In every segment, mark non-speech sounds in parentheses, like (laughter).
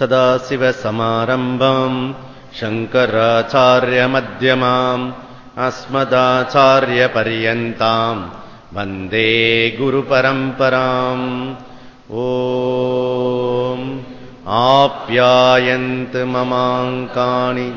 सदाशिवसमारम्भम् शङ्कराचार्यमध्यमाम् अस्मदाचार्यपर्यन्ताम् वन्दे गुरुपरम्पराम् ओ आप्यायन्त ममाङ्कानि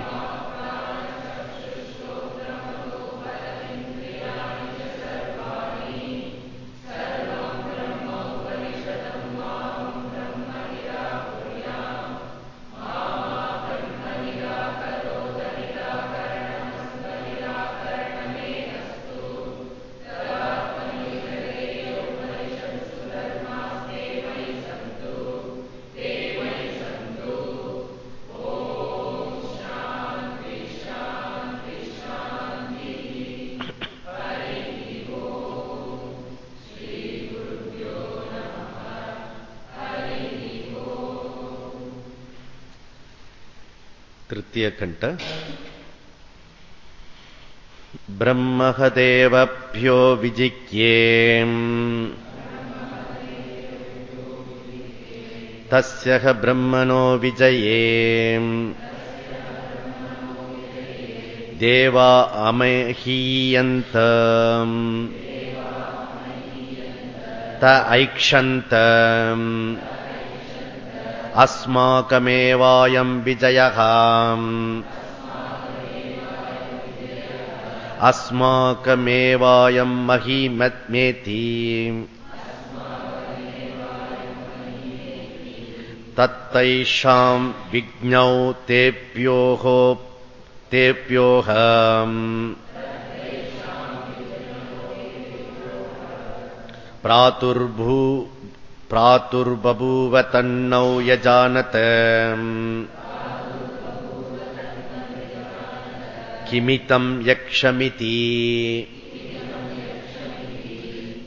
तृतीयकण्ठ ब्रह्महदेवभ्यो विजिज्ञे तस्य ह ब्रह्मणो विजये देवा अमहीयन्त त ऐक्षन्त अस्माकमेवायम् विजयः अस्माकमेवायम् महीमत्मेति तत्तैषाम् विज्ञौ तेभ्योः तेभ्योः प्रातुर्भू प्रातुर्बभूव तन्नौ यजानत किमितम् यक्षमिति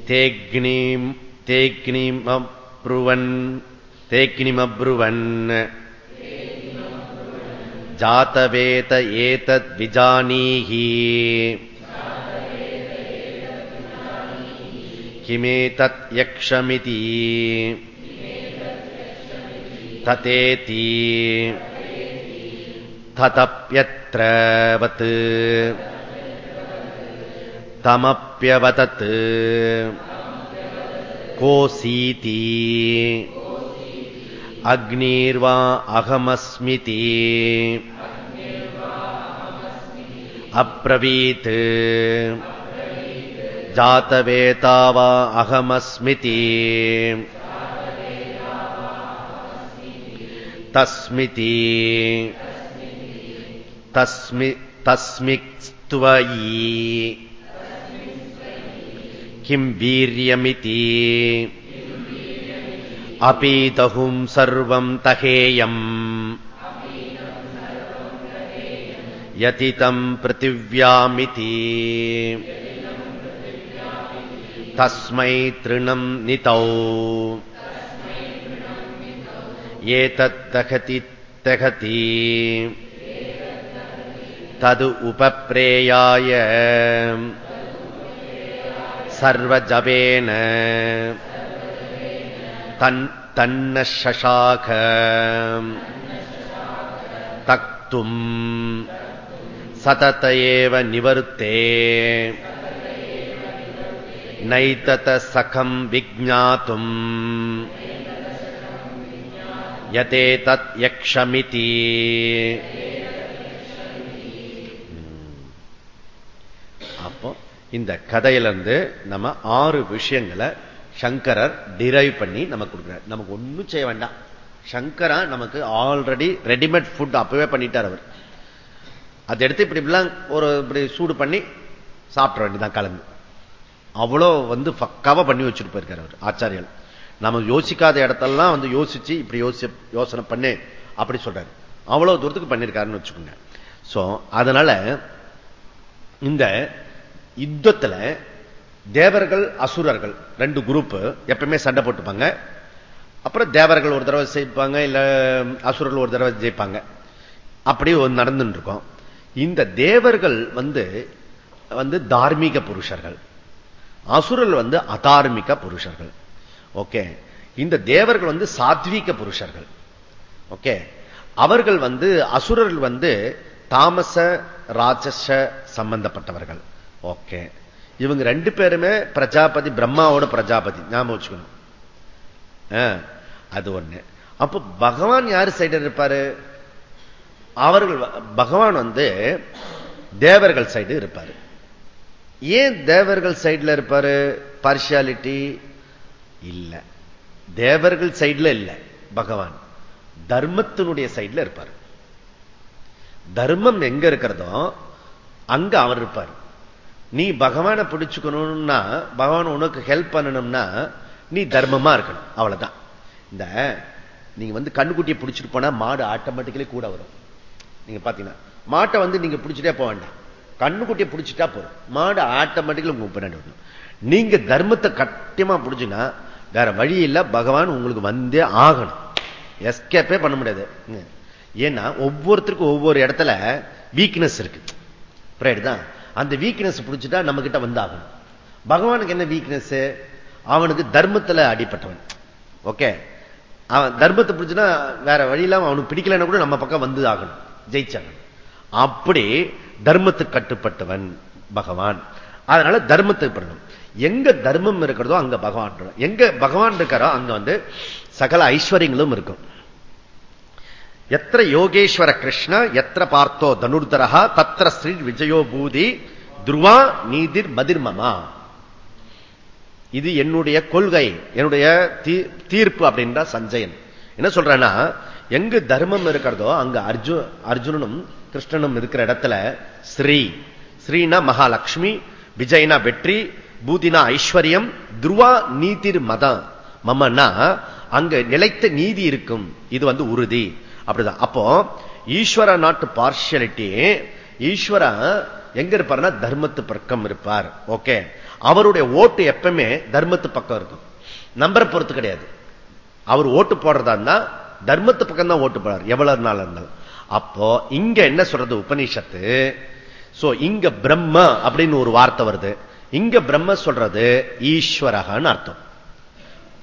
तेऽग्निम् तेऽग्निमब्रुवन् तेऽग्निमब्रुवन् जातवेत एतद्विजानीहि किमेतत् यक्षमिति ततेति ततप्यत्रवत् तमप्यवतत् कोऽसीति अग्निर्वा अहमस्मिति अब्रवीत् जातवेता वा अहमस्मिति तस्मिति तस्मि तस्मिस्त्वयि किम् वीर्यमिति अपीतहुम् सर्वम् तहेयम् यतितम् पृथिव्यामिति तस्मै तृणम् नितौ एतद्दहति दहति तदु उपप्रेयाय सर्वजवेन तन् तन्न शशाख तक्तुम् सतत एव निवृत्ते नैततसखम् विज्ञातुम् यतेतत् यक्षमिति அப்போ இந்த கதையிலிருந்து நம்ம ஆறு விஷயங்களை சங்கரர் டிரைவ் பண்ணி நமக்கு கொடுக்கிறார் நமக்கு ஒன்றும் செய்ய வேண்டாம் சங்கரா நமக்கு ஆல்ரெடி ரெடிமேட் ஃபுட் அப்பவே பண்ணிட்டார் அவர் அதை எடுத்து இப்படி இப்படிலாம் ஒரு இப்படி சூடு பண்ணி சாப்பிட வேண்டியதான் கலந்து அவ்வளோ வந்து பக்காவா பண்ணி வச்சுட்டு போயிருக்காரு அவர் ஆச்சாரியல் நம்ம யோசிக்காத இடத்தெல்லாம் வந்து யோசிச்சு இப்படி யோசி யோசனை பண்ணு அப்படி சொல்றாரு. அவ்வளவு தூரத்துக்கு பண்ணிருக்காருன்னு வச்சுக்கோங்க. சோ அதனால இந்த யுத்தத்துல தேவர்கள் அசுரர்கள் ரெண்டு குரூப் எப்பவுமே சண்டை போட்டுப்பாங்க. அப்புறம் தேவர்கள் ஒரு தடவை ஜெயிப்பாங்க இல்ல அசுரர்கள் ஒரு தடவை ஜெயிப்பாங்க. அப்படி நடந்துட்டு இருக்கோம். இந்த தேவர்கள் வந்து வந்து தார்மீக புருஷர்கள். அசுரர்கள் வந்து அதார்மிக புருஷர்கள். ஓகே? இந்த தேவர்கள் வந்து சாத்வீக புருஷர்கள். ஓகே? அவர்கள் வந்து அசுரர்கள் வந்து தாமச ராட்சச சம்பந்தப்பட்டவர்கள். ஓகே? இவங்க ரெண்டு பேருமே பிரஜாபதி பிரம்மாவோட பிரஜாபதி. ஞாபகம் வச்சுக்கணும். அது ஒண்ணு. அப்ப பகவான் யாரு சைடு இருப்பாரு? அவர்கள் பகவான் வந்து தேவர்கள் சைடு இருப்பாரு. ஏன் தேவர்கள் சைடுல இருப்பாரு? பார்ஷியாலிட்டி இல்ல. தேவர்கள் சைடில் இல்ல பகவான். தர்மத்தினுடைய சைடுல இருப்பார். தர்மம் எங்க இருக்கிறதோ அங்க அவர் இருப்பார். நீ பகவானை பிடிச்சுக்கணும்னா பகவான் உனக்கு ஹெல்ப் பண்ணணும்னா நீ தர்மமா இருக்கணும். அவ்வளவுதான். இந்த நீங்க வந்து கண்ணுக்குட்டியை பிடிச்சிட்டு போனா மாடு ஆட்டோமேட்டிக்கலி கூட வரும். நீங்க பாத்தீங்கன்னா மாட்டை வந்து நீங்க பிடிச்சிட்டே போக வேண்டாம். கண்ணுக்குட்டியை பிடிச்சிட்டா போறோம் மாடு ஆட்டோமேட்டிக்கலி உங்க பின்னாடி வரணும் நீங்க தர்மத்தை கட்டியமா பிடிச்சுன்னா வேற வழி இல்ல பகவான் உங்களுக்கு வந்தே ஆகணும். எஸ்கேப்பே பண்ண முடியாது. ஏன்னா ஒவ்வொருத்தருக்கும் ஒவ்வொரு இடத்துல வீக்னஸ் இருக்கு. தான்? அந்த வீக்னஸ் பிடிச்சிட்டா நம்ம கிட்ட வந்தாகணும். பகவானுக்கு என்ன வீக்னஸ் அவனுக்கு தர்மத்துல அடிப்பட்டவன் ஓகே அவன் தர்மத்தை பிடிச்சுன்னா வேற வழியில அவனுக்கு பிடிக்கலன்னா கூட நம்ம பக்கம் வந்து ஆகணும். ஜெயிச்சாகணும். அப்படி தர்மத்துக்கு கட்டுப்பட்டவன் பகவான். அதனால தர்மத்தை பண்ணணும். எங்க தர்மம் இருக்கிறதோ அங்க பகவான் எங்க பகவான் இருக்காரோ அங்க வந்து சகல ஐஸ்வர்யங்களும் இருக்கும். எத்திர யோகேஸ்வர கிருஷ்ண எத்திர பார்த்தோ தனுர்தரா தத்திர ஸ்ரீ விஜயோ பூதி துருவா நீதிர் மதிர்மமா இது என்னுடைய கொள்கை என்னுடைய தீர்ப்பு அப்படின்ற சஞ்சயன். என்ன சொல்றேன்னா எங்கு தர்மம் இருக்கிறதோ அங்க அர்ஜுன் அர்ஜுனனும் கிருஷ்ணனும் இருக்கிற இடத்துல ஸ்ரீ. ஸ்ரீனா மகாலட்சுமி விஜய்னா வெற்றி பூதினா ஐஸ்வர்யம் துருவா நீதிர் மதம். மம்மன்னா அங்க நிலைத்த நீதி இருக்கும். இது வந்து உறுதி. அப்படிதான். அப்போ ஈஸ்வர நாட்டு பார்ஷியலிட்டி ஈஸ்வர எங்க இருப்பார்னா தர்மத்து பக்கம் இருப்பார். ஓகே? அவருடைய ஓட்டு எப்பவுமே தர்மத்து பக்கம் இருக்கும். நம்பரை பொறுத்து கிடையாது. அவர் ஓட்டு போடுறதா இருந்தா தர்மத்து பக்கம் தான் ஓட்டு போடுறார் எவ்வளவு நாள் இருந்தாலும். அப்போ இங்க என்ன சொல்றது உபநிஷத்து? சோ இங்க பிரம்ம அப்படின்னு ஒரு வார்த்தை வருது. இங்க பிரம்ம சொல்றது ஈஸ்வரகன்னு அர்த்தம்.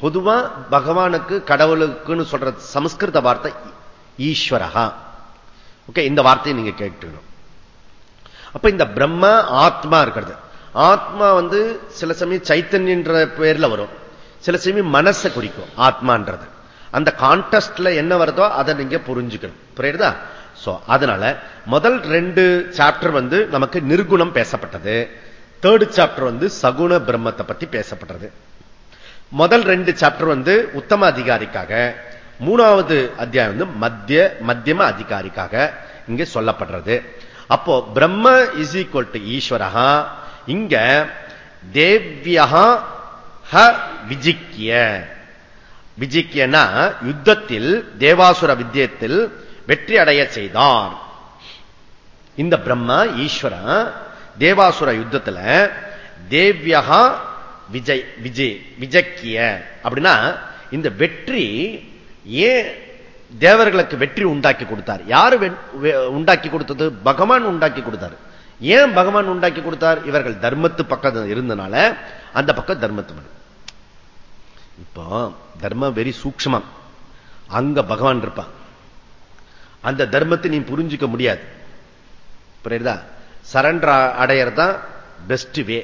பொதுவா பகவானுக்கு கடவுளுக்குன்னு சொல்ற சமஸ்கிருத வார்த்தை ஈஸ்வரகா. ஓகே இந்த வார்த்தையை நீங்க கேட்டுக்கணும். அப்ப இந்த பிரம்ம ஆத்மா இருக்கிறது. ஆத்மா வந்து சில சமயம் சைத்தன்யன்ற பேர்ல வரும். சில சமயம் மனசை குறிக்கும். ஆத்மான்றது. அந்த கான்டெஸ்ட்ல என்ன வருதோ அதை நீங்க புரிஞ்சுக்கணும். புரியுதா? அதனால முதல் ரெண்டு சாப்டர் வந்து நமக்கு நிர்குணம் பேசப்பட்டது. தேர்டு சாப்டர் வந்து சகுண பிரம்மத்தை பத்தி பேசப்பட்டது. முதல் ரெண்டு சாப்டர் வந்து உத்தம அதிகாரிக்காக. மூணாவது அத்தியாயம் வந்து மத்திய மத்தியம அதிகாரிக்காக இங்க சொல்லப்படுறது. அப்போ பிரம்ம இஸ் ஈக்வல் டு ஈஸ்வரகா இங்க தேவ்யா விஜிக்கிய. விஜிக்கியனா யுத்தத்தில் தேவாசுர வித்தியத்தில் வெற்றி அடைய செய்தார். இந்த பிரம்மா ஈஸ்வரன் தேவாசுர யுத்தத்துல தேவ்யா விஜய் விஜய் விஜக்கிய. அப்படின்னா இந்த வெற்றி ஏன் தேவர்களுக்கு வெற்றி உண்டாக்கி கொடுத்தார்? யாரு உண்டாக்கி கொடுத்தது? பகவான் உண்டாக்கி கொடுத்தார். ஏன் பகவான் உண்டாக்கி கொடுத்தார்? இவர்கள் தர்மத்து பக்கம் இருந்தனால அந்த பக்கம் தர்மத்து இப்போ தர்மம் வெரி சூக்மம் அங்க பகவான் இருப்பான். அந்த தர்மத்தை நீ புரிஞ்சுக்க முடியாது. புரியுதா? சரண்டர் அடையறது தான் பெஸ்ட் வே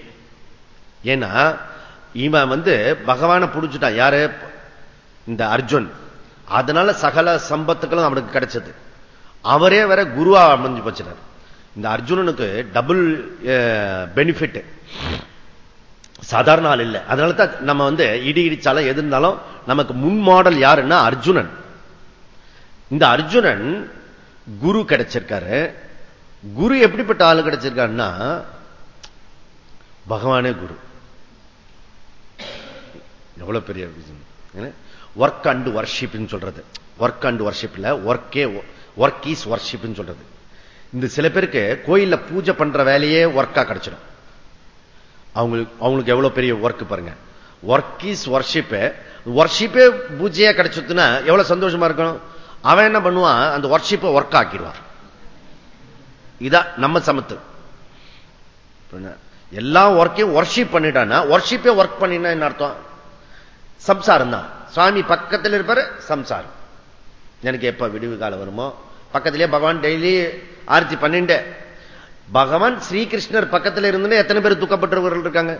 ஏன்னா இவன் வந்து பகவானை புடிச்சுட்டான் யாரு? இந்த அர்ஜுன். அதனால சகல சம்பத்துக்களும் அவனுக்கு கிடைச்சது. அவரே வேற குருவா அமைஞ்சு போச்சினார் இந்த அர்ஜுனனுக்கு டபுள் பெனிஃபிட் சாதாரண ஆள் இல்லை. அதனால தான் நம்ம வந்து இடி இடிச்சாலும் எது இருந்தாலும் நமக்கு முன் மாடல் யாருன்னா அர்ஜுனன். இந்த அர்ஜுனன் குரு கிடைச்சிருக்காரு. குரு எப்படிப்பட்ட ஆளு கிடைச்சிருக்காருன்னா பகவானே குரு. எவ்வளவு பெரிய ஒர்க் அண்ட் வர்ஷிப் சொல்றது. ஒர்க் அண்ட் வர்ஷிப்ல ஒர்க்கே ஒர்க் இஸ் வர்ஷிப் சொல்றது. இந்த சில பேருக்கு கோயில்ல பூஜை பண்ற வேலையே ஒர்க்கா கிடைச்சிடும். அவங்களுக்கு அவங்களுக்கு எவ்வளவு பெரிய ஒர்க் பாருங்க. ஒர்க் இஸ் ஒர்ஷிப் ஒர்ஷிப்பே பூஜையா கிடைச்சதுன்னா எவ்வளவு சந்தோஷமா இருக்கணும்? அவன் என்ன பண்ணுவான்? அந்த ஒர்ஷிப்பை ஒர்க் ஆக்கிடுவான். இதான் நம்ம சமத்து. எல்லா ஒர்க்கையும் ஒர்ஷிப் பண்ணிட்டான்னா ஒர்ஷிப்பே ஒர்க் பண்ணினா என்ன அர்த்தம்? சம்சாரம் தான். சுவாமி பக்கத்தில் இருப்பாரு சம்சாரம். எனக்கு எப்ப விடுவு காலம் வருமோ? பக்கத்திலே பகவான் டெய்லி ஆர்த்தி பண்ணிட்டு பகவான் ஸ்ரீகிருஷ்ணர் பக்கத்தில் இருந்து எத்தனை பேர் துக்கப்பட்டவர்கள் இருக்காங்க?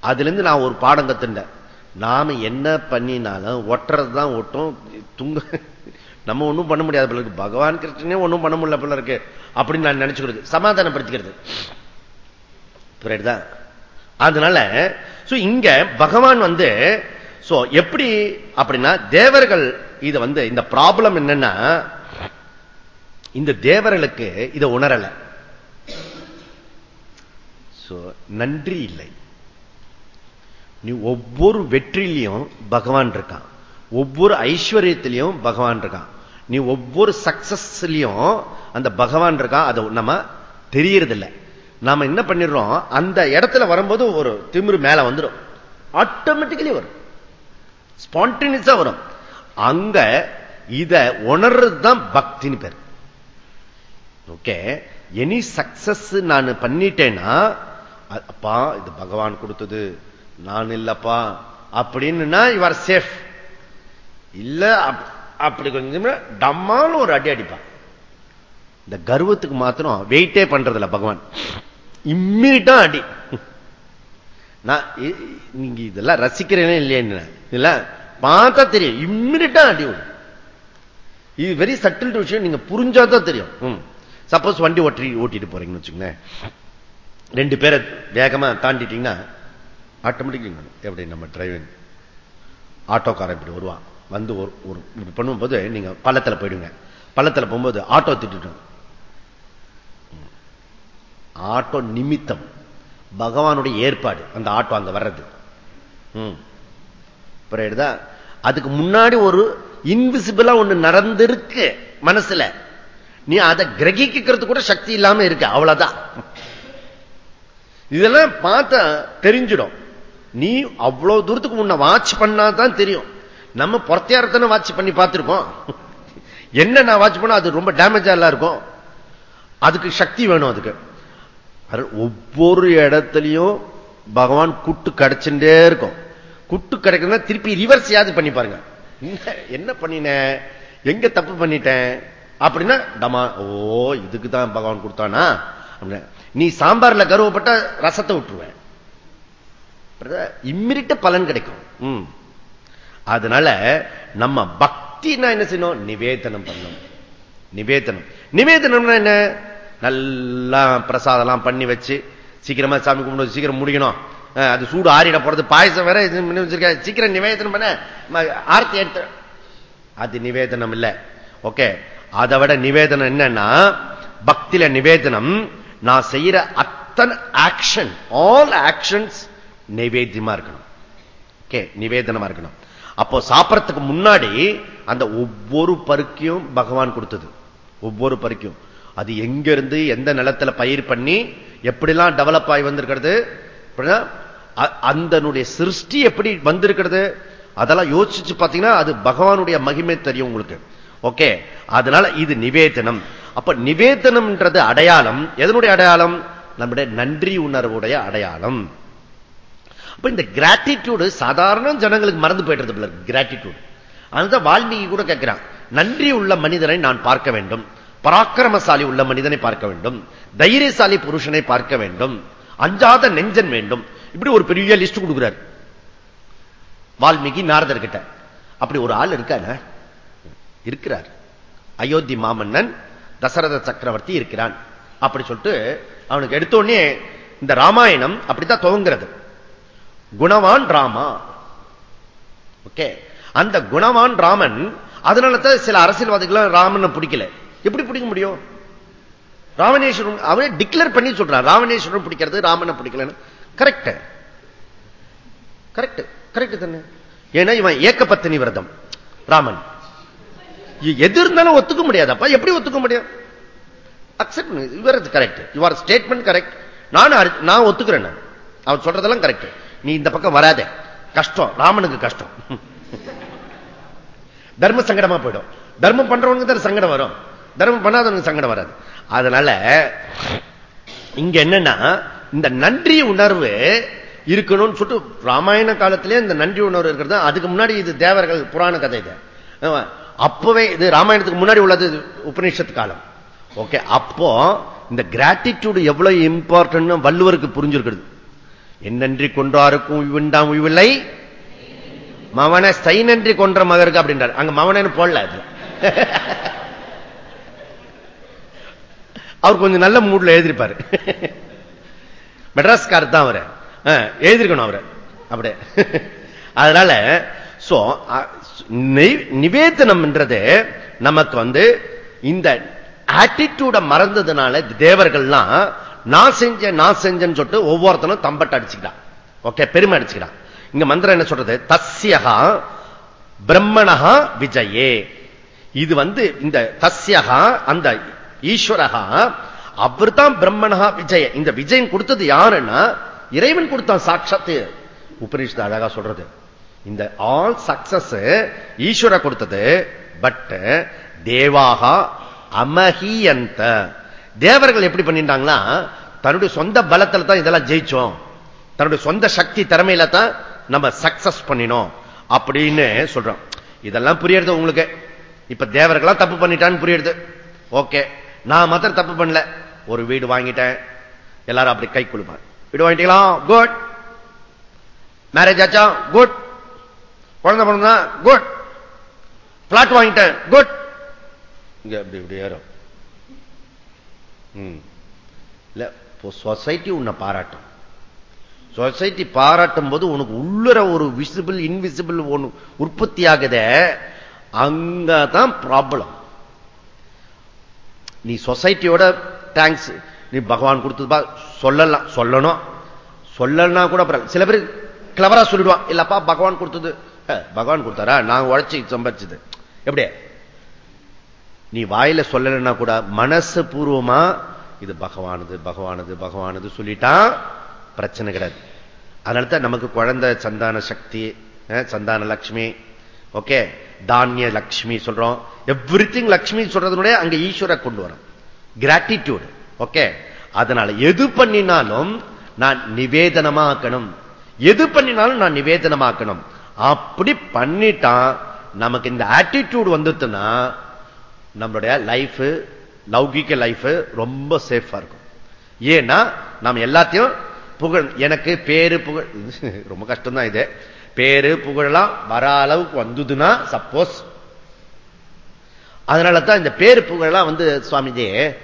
அதுல இருந்து நான் ஒரு பாடம் கத்துட்டேன். நாம என்ன பண்ணினாலும் ஒட்டுறது தான் ஒட்டும். துங்க நம்ம ஒன்றும் பண்ண முடியாது பிள்ளை இருக்கு. பகவான் கிருஷ்ணனே ஒன்றும் பண்ண முடியல பிள்ளை இருக்கு. அப்படின்னு நான் நினைச்சுக்கிறது. சமாதானப்படுத்திக்கிறது. புரியுதா? அதனால இங்க பகவான் வந்து எப்படி அப்படின்னா தேவர்கள் இது வந்து இந்த ப்ராப்ளம் என்னன்னா இந்த தேவர்களுக்கு இதை உணரல. நன்றி இல்லை. நீ ஒவ்வொரு வெற்றிலையும் பகவான் இருக்கான். ஒவ்வொரு ஐஸ்வர்யத்திலையும் பகவான் இருக்கான். நீ ஒவ்வொரு சக்சஸ்லயும் அந்த பகவான் இருக்கான் அதை நம்ம தெரியறதில்லை. நாம என்ன பண்ணிடுறோம் அந்த இடத்துல வரும்போது ஒரு திமிரு மேல வந்துடும் ஆட்டோமேட்டிக்கலி வரும். ஸ்பான்டேனியஸா வரும். அங்க இத உணர்றது தான் பக்தின்னு பேர். ஓகே எனி சக்சஸ் நான் பண்ணிட்டேன்னா அப்பா இது பகவான் கொடுத்தது நான் இல்லப்பா அப்படின்னுனா யுவர் சேஃப் இல்ல அப்படி கொஞ்சம் டம்மான்னு ஒரு அடி அடிப்பான். இந்த கர்வத்துக்கு மாத்திரம் வெயிட்டே பண்றதில்ல பகவான். இம்மிடியா அடி. நான் நீங்க இதெல்லாம் ரசிக்கிறேனே இல்லையா இல்ல பார்த்தா தெரியும். இம்மிடியா அடி. இது வெரி சட்டில் விஷயம் நீங்க புரிஞ்சாதான் தெரியும். சப்போஸ் வண்டி ஓட்டி ஓட்டிட்டு போறீங்கன்னு வச்சுக்கோங்களேன். ரெண்டு பேரை வேகமா தாண்டிட்டீங்கன்னா ஆட்டோமேட்டிக் எப்படி நம்ம டிரைவிங் ஆட்டோக்காரன் இப்படி வருவான். வந்து ஒரு இப்படி பண்ணும்போது நீங்க பள்ளத்தில் போயிடுங்க. பள்ளத்தில் போகும்போது ஆட்டோ திட்டு ஆட்டோ நிமித்தம். பகவானுடைய ஏற்பாடு. அந்த ஆட்டோ அங்க வர்றது. புரியுதா? அதுக்கு முன்னாடி ஒரு இன்விசிபிளா ஒண்ணு நடந்திருக்கு மனசுல. நீ அதை கிரகிக்கிறது கூட சக்தி இல்லாம இருக்க. அவ்வளவுதான். இதெல்லாம் பார்த்த தெரிஞ்சிடும். நீ அவ்வளவு தூரத்துக்கு முன்ன வாட்ச் பண்ணாதான் தெரியும். நம்ம பொறத்தையாரத்தான வாட்ச் பண்ணி பார்த்திருக்கோம். என்ன நான் வாட்ச் பண்ண அது ரொம்ப டேமேஜா எல்லாம் இருக்கும். அதுக்கு சக்தி வேணும் அதுக்கு. ஒவ்வொரு இடத்துலையும் பகவான் குட்டு கிடைச்சுட்டே இருக்கும். குட்டு கிடைக்கணும்னா திருப்பி ரிவர்ஸ் யாது பண்ணி பாருங்க. என்ன பண்ணின? எங்க தப்பு பண்ணிட்டேன்? அப்படின்னா டமா ஓ இதுக்கு தான் பகவான் கொடுத்தானா? நீ சாம்பார்ல கருவப்பட்ட ரசத்தை விட்டுருவேன் இம்மிரிட்ட பலன் கிடைக்கும். அதனால நம்ம பக்தி என்ன செய்யணும்? நிவேதனம் பண்ணணும். நிவேதனம். நிவேதனம்னா என்ன? நல்லா பிரசாதம் பண்ணி வச்சு சீக்கிரமா சாமி கும்பிடு சீக்கிரம் முடிக்கணும். அது சூடு ஆறிட போறது. பாயசம் வேற வச்சிருக்க. சீக்கிரம் நிவேதனம் பண்ண ஆர்த்தி எடுத்து. அது நிவேதனம் இல்லை. ஓகே. அதை விட நிவேதனம் என்னன்னா பக்தியில நிவேதனம் நான் செய்யற அத்தனை ஆக்ஷன் ஆல் ஆக்ஷன்ஸ் நிவேத்தியமா இருக்கணும். ஓகே நிவேதனமா இருக்கணும். அப்போ சாப்பிடறதுக்கு முன்னாடி அந்த ஒவ்வொரு பருக்கையும் பகவான் கொடுத்தது. ஒவ்வொரு பருக்கையும். அது எங்க இருந்து எந்த நிலத்துல பயிர் பண்ணி எப்படிலாம் டெவலப் ஆகி வந்திருக்கிறது? அந்தனுடைய சிருஷ்டி எப்படி வந்திருக்கிறது? அதெல்லாம் யோசிச்சு பார்த்தீங்கன்னா அது பகவானுடைய மகிமை தெரியும் உங்களுக்கு. ஓகே அதனால இது நிவேதனம். அப்ப நிவேதனம்ன்றது அடையாளம். எதனுடைய அடையாளம்? நம்முடைய நன்றி உணர்வுடைய அடையாளம். அப்ப இந்த கிராட்டிடியூடு சாதாரண ஜனங்களுக்கு மறந்து போயிட்டு கிராட்டிடியூடு அதுதான் வால்மீகி கூட கேட்கிறான் நன்றி உள்ள மனிதனை நான் பார்க்க வேண்டும். பராக்கிரமசாலி உள்ள மனிதனை பார்க்க வேண்டும். தைரியசாலி புருஷனை பார்க்க வேண்டும். அஞ்சாத நெஞ்சன் வேண்டும். இப்படி ஒரு பெரிய லிஸ்ட் கொடுக்கிறார். வால்மீகி நாரதர் கிட்ட அப்படி ஒரு ஆள் இருக்கான இருக்கிறார். அயோத்தி மாமன்னன் தசரத சக்கரவர்த்தி இருக்கிறான். அப்படி சொல்லிட்டு அவனுக்கு எடுத்தோடனே இந்த ராமாயணம் அப்படித்தான் துவங்குறது. குணவான் ராமா. ஓகே அந்த குணவான் ராமன் அதனால தான் சில அரசியல்வாதிகள் ராமன் பிடிக்கல. எப்படி பிடிக்க முடியும்? ராமணேஸ்வரன் அவனே டிக்ளேர் பண்ணி சொல்றான் ராமணேஸ்வரன் பிடிக்கிறது ராமனை பிடிக்கலன்னு. கரெக்ட் கரெக்ட் கரெக்ட் தானே? ஏன்னா இவன் ஏக்கப்பத்தினி விரதம் ராமன். எது இருந்தாலும் ஒத்துக்க முடியாதப்பா. எப்படி ஒத்துக்க முடியும்? அக்செப்ட் இவர் கரெக்ட் யுவர் ஸ்டேட்மெண்ட் கரெக்ட் நான் நான் ஒத்துக்கிறேன் அவர் சொல்றதெல்லாம் கரெக்ட் நீ இந்த பக்கம் வராத. கஷ்டம். ராமனுக்கு கஷ்டம். (laughs) தர்ம சங்கடமா போயிடும். தர்மம் பண்றவனுக்கு தான் சங்கடம் வரும். தர்மம் பண்ணாதவனுக்கு சங்கடம் வராது. அதனால இங்க என்னன்னா இந்த நன்றி உணர்வு இருக்கணும்னு சொல்லிட்டு ராமாயண காலத்திலே இந்த நன்றி உணர்வு இருக்கிறது. அதுக்கு முன்னாடி இது தேவர்கள் புராண கதை அப்பவே இது ராமாயணத்துக்கு முன்னாடி உள்ளது உபநிஷத்து காலம் ஓகே அப்போ இந்த கிராட்டிடியூடு எவ்வளவு இம்பார்ட்டன் வள்ளுவருக்கு புரிஞ்சிருக்கிறது. என் நன்றி கொன்றாருக்கும் உய்வுண்டாம் உய்வில்லை. மவனை சை நன்றி கொன்ற மகருக்கு அப்படின்றார். அங்க மவனன்னு போடல அது. அவர் கொஞ்சம் நல்ல மூட்ல எழுதிருப்பாரு மெட்ராஸ்கார் தான் அவரை. எழுதிருக்கணும் அவரை. அப்படியே. அதனால சோ நிவேதனம்ன்றது நமக்கு வந்து இந்த ஆட்டிடியூட மறந்ததுனால தேவர்கள்லாம் நான் செஞ்சேன் நான் செஞ்சேன்னு சொல்லிட்டு ஒவ்வொருத்தனும் தம்பட்டை அடிச்சுக்கிறான் ஓகே பெருமை அடிச்சுக்கிறான் இங்க மந்திரம் என்ன சொல்றது? தஸ்யகா பிரம்மணகா விஜயே. இது வந்து இந்த தஸ்யகா அந்த ஈஸ்வரகா அவர் தான் பிரம்மணகா விஜய. இந்த விஜயம் கொடுத்தது யாருன்னா இறைவன் கொடுத்தான் சாட்சாத்து உபனிஷத்து அழகா சொல்றது. இந்த ஆல் சக்சஸ் ஈஸ்வர கொடுத்தது. பட் தேவாகா அமஹியந்த. தேவர்கள் எப்படி பண்ணிட்டாங்களா தன்னுடைய சொந்த பலத்தில் தான் இதெல்லாம் ஜெயிச்சோம். தன்னுடைய சொந்த சக்தி திறமையில தான் நம்ம சக்சஸ் பண்ணினோம். அப்படின்னு சொல்றோம். இதெல்லாம் புரியுறது உங்களுக்கு. இப்ப தேவர்களா தப்பு பண்ணிட்டான்னு புரியுது ஓகே நான் மாத்திரம் தப்பு பண்ணல. ஒரு வீடு வாங்கிட்டேன். எல்லாரும் அப்படி கை குழுப்பாங்க வீடு வாங்கிட்டீங்களா? குட் மேரேஜ் ஆச்சா? குட் குழந்தை பிறந்தா குட் பிளாட் வாங்கிட்டேன் குட் இங்க அப்படி இப்படி ஏறும். இல்ல சொசைட்டி உன்னை பாராட்டும். சொசைட்டி பாராட்டும் போது உனக்கு உள்ளுற ஒரு விசிபிள் இன்விசிபிள் ஒன்று உற்பத்தி ஆகுத அங்கதான் ப்ராப்ளம் நீ சொசைட்டியோட தேங்க்ஸ் நீ பகவான் கொடுத்ததுப்பா சொல்லலாம் சொல்லணும். சொல்லலாம் கூட சில பேர் கிளவரா சொல்லிடுவான். இல்லப்பா பகவான் கொடுத்தது பகவான் கொடுத்தாரா? நான் உழைச்சி சம்பாதிச்சது எப்படி நீ வாயில சொல்லலைன்னா கூட மனசு பூர்வமா இது பகவானது பகவானது பகவானது சொல்லிட்டான் பிரச்சனை கிடையாது. அதனால தான் நமக்கு குழந்தை சந்தான சக்தி சந்தான லக்ஷ்மி ஓகே? தானிய லக்ஷ்மி சொல்றோம். எவ்ரி திங் லட்சுமி சொல்றதுனுடைய அங்க ஈஸ்வரை கொண்டு வரும். Gratitude okay? அதனால எது பண்ணினாலும் நான் நிவேதனமாக்கணும். எது பண்ணினாலும் நான் நிவேதனமாக்கணும். அப்படி பண்ணிட்டான். நமக்கு இந்த ஆட்டிடியூட் வந்துட்டுன்னா நம்மளுடைய லைஃப் லௌகிக்க லைஃப் ரொம்ப சேஃபா இருக்கும். ஏன்னா நாம் எல்லாத்தையும் புகழ் எனக்கு பேரு புகழ் (laughs) ரொம்ப கஷ்டம் தான் இது. பேரு புகழெல்லாம் வர அளவுக்கு வந்ததுன்னா சப்போஸ் அதனால தான் இந்த பேரு புகழெல்லாம் வந்து சுவாமிஜி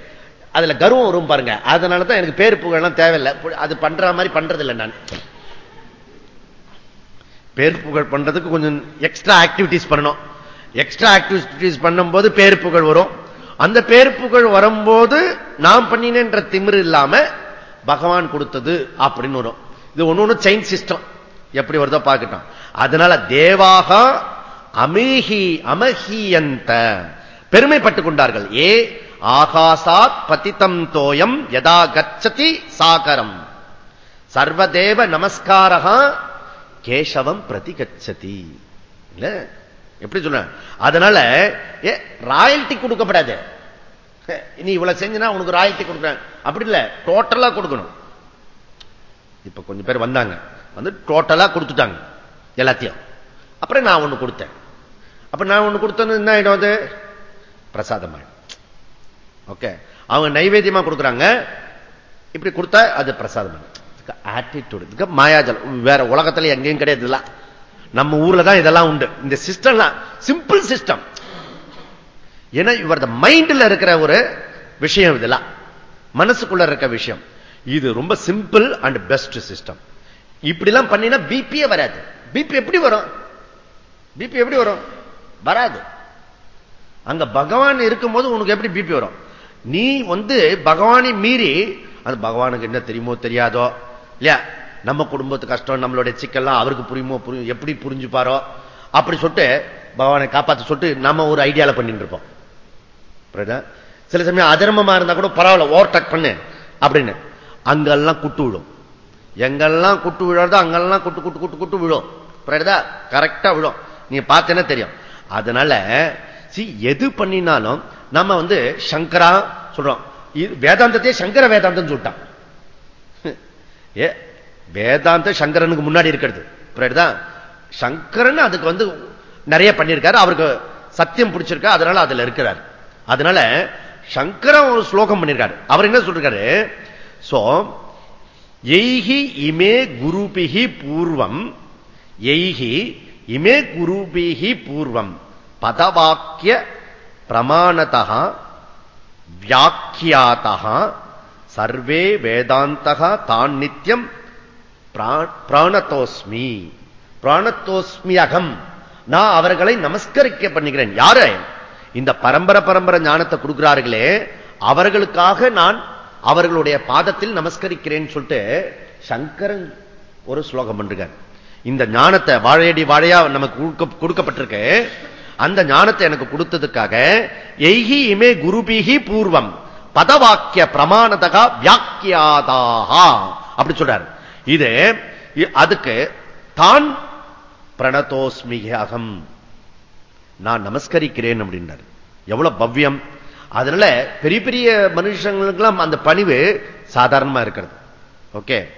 அதுல கர்வம் வரும் பாருங்க. அதனால தான் எனக்கு பேரு புகழெல்லாம் தேவையில்லை. அது பண்ற மாதிரி பண்றதில்லை நான். பேர் புகழ் பண்றதுக்கு கொஞ்சம் எக்ஸ்ட்ரா ஆக்டிவிட்டிஸ் பண்ணணும். எக்ஸ்ட்ரா ஆக்டிவிட்டிஸ் பண்ணும்போது பேர் புகழ் வரும். அந்த பேர் புகழ் வரும்போது நாம் பண்ணினேன்ற திமிரு இல்லாம பகவான் கொடுத்தது அப்படின்னு வரும். இது ஒண்ணு ஒண்ணு செயின் சிஸ்டம் எப்படி வருதோ பார்க்கட்டும். அதனால தேவாக அமீஹி அமஹியந்த. பெருமைப்பட்டுக் கொண்டார்கள். ஏ ஆகாசாத் பதித்தம் தோயம் யதா கச்சதி சாகரம். சர்வதேவ நமஸ்காரகா கேசவம் பிரதிகச்சதி. இல்ல? எப்படி சொல்ல அதனால ராயல்டி கொடுக்கப்படாது. நீ இவ்வளவு செஞ்சுனா உனக்கு ராயல்டி கொடுக்குறேன். அப்படி இல்ல டோட்டலா கொடுக்கணும். இப்ப கொஞ்சம் பேர் வந்தாங்க. வந்து டோட்டலா கொடுத்துட்டாங்க எல்லாத்தையும். அப்புறம் நான் ஒண்ணு கொடுத்தேன். அப்ப நான் ஒண்ணு கொடுத்தேன்னு என்ன ஆயிடும் அது? பிரசாதம் ஓகே. அவங்க நைவேத்தியமா கொடுக்குறாங்க. இப்படி கொடுத்தா அது பிரசாதம் ஆட்டிடியூட் இதுக்கு மாயாஜலம். வேற உலகத்துல எங்கேயும் கிடையாது இதெல்லாம் நம்ம ஊர்ல தான் இதெல்லாம் உண்டு. இந்த சிஸ்டம் சிம்பிள் சிஸ்டம் ஏன்னா இவர் மைண்ட்ல இருக்கிற ஒரு விஷயம் இதெல்லாம் மனசுக்குள்ள இருக்க விஷயம். இது ரொம்ப சிம்பிள் அண்ட் பெஸ்ட் சிஸ்டம் இப்படிலாம் பண்ணினா பிபியே வராது. பிபி எப்படி வரும்? பிபி எப்படி வரும்? வராது. அங்க பகவான் இருக்கும்போது உனக்கு எப்படி பிபி வரும்? நீ வந்து பகவானை மீறி அது பகவானுக்கு என்ன தெரியுமோ தெரியாதோ இல்லையா? நம்ம குடும்பத்து கஷ்டம் நம்மளுடைய சிக்கல்லாம் அவருக்கு புரியுமோ புரியும் எப்படி புரிஞ்சுப்பாரோ? அப்படி சொல்லிட்டு பகவானை காப்பாற்ற சொல்லிட்டு நம்ம ஒரு ஐடியாவில் பண்ணிட்டு இருப்போம். சில சமயம் அதர்மமா இருந்தா கூட பரவாயில்ல ஓவர் டக் பண்ணு அப்படின்னு. அங்கெல்லாம் குட்டு விடும் எங்கெல்லாம் குட்டு விழாதோ அங்கெல்லாம் குட்டு குட்டு குட்டு குட்டு விழும். கரெக்டா விழும். நீங்க பார்த்தேன்னா தெரியும். அதனால சி எது பண்ணினாலும் நம்ம வந்து சங்கரா சொல்றோம். வேதாந்தத்தையே சங்கர வேதாந்தம் சொல்லிட்டான். ஏ வேதாந்த சங்கரனுக்கு முன்னாடி இருக்கிறது. புரியுதா சங்கரன் அதுக்கு வந்து நிறைய பண்ணியிருக்காரு. அவருக்கு சத்தியம் பிடிச்சிருக்கா. அதனால அதுல இருக்கிறார். அதனால சங்கரன் ஒரு ஸ்லோகம் பண்ணியிருக்காரு. அவர் என்ன சொல்றாரு சோ எய்கி இமே குருபிகி பூர்வம் எய்கி இமே குருபிகி பூர்வம் பதவாக்கிய பிரமாணதா வியாக்கியாதா சர்வே வேதாந்தகா தான் நித்தியம் பிராணத்தோஸ்மி பிராணத்தோஸ்மி. அகம் நான் அவர்களை நமஸ்கரிக்க பண்ணுகிறேன் யாரு? இந்த பரம்பரை பரம்பரை ஞானத்தை கொடுக்கிறார்களே அவர்களுக்காக நான் அவர்களுடைய பாதத்தில் நமஸ்கரிக்கிறேன்னு சொல்லிட்டு சங்கரன் ஒரு ஸ்லோகம் பண்றார். இந்த ஞானத்தை வாழையடி வாழையா நமக்கு கொடுக்கப்பட்டிருக்கு. அந்த ஞானத்தை எனக்கு கொடுத்ததுக்காக எய்கி இமே குருபிகி பூர்வம். பதவாக்கிய பிரமாணதகா வியாக்கியாதாகா. அப்படி சொல்றாரு. இது அதுக்கு தான் பிரணதோஸ்மிகம் நான் நமஸ்கரிக்கிறேன் அப்படின்றார் எவ்வளவு பவ்யம். அதனால பெரிய பெரிய மனுஷங்களுக்கெல்லாம் அந்த பணிவு சாதாரணமா இருக்கிறது. ஓகே?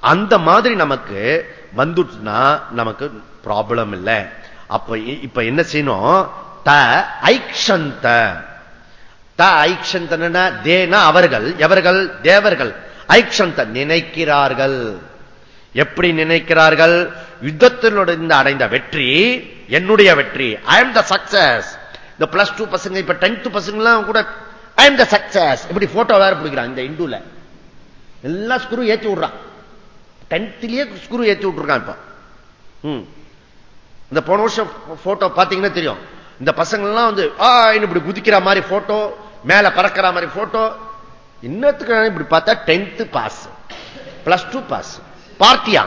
அந்த மாதிரி நமக்கு வந்துட்டுனா நமக்கு ப்ராப்ளம் இல்லை. அப்ப இப்ப என்ன செய்யணும்? த ஐக்ஷந்த. த ஐக்ஷந்தன தேனா அவர்கள் எவர்கள்? தேவர்கள். ஐக்ஷந்த நினைக்கிறார்கள். எப்படி நினைக்கிறார்கள்? யுத்தத்தினுடைய அடைந்த வெற்றி என்னுடைய வெற்றி. ஐ எம் த சக்சஸ் இந்த பிளஸ் டூ பசங்க இப்ப டென்த் பசங்கெல்லாம் கூட ஐ எம் த சக்சஸ் இப்படி போட்டோ வேற பிடிக்கிறான் இந்த இந்துல. எல்லாம் ஸ்குரு ஏற்றி விடுறான். டென்த்லயே ஸ்குரு ஏற்றி விட்டுருக்கான் இப்ப. இந்த போன வருஷம் போட்டோ பாத்தீங்கன்னா தெரியும். இந்த பசங்கள்லாம் வந்து ஆ இப்படி குதிக்கிற மாதிரி போட்டோ மேல பறக்கிற மாதிரி போட்டோ இன்னத்துக்கு இப்படி பார்த்தா tenth pass plus two pass பார்ட்டியா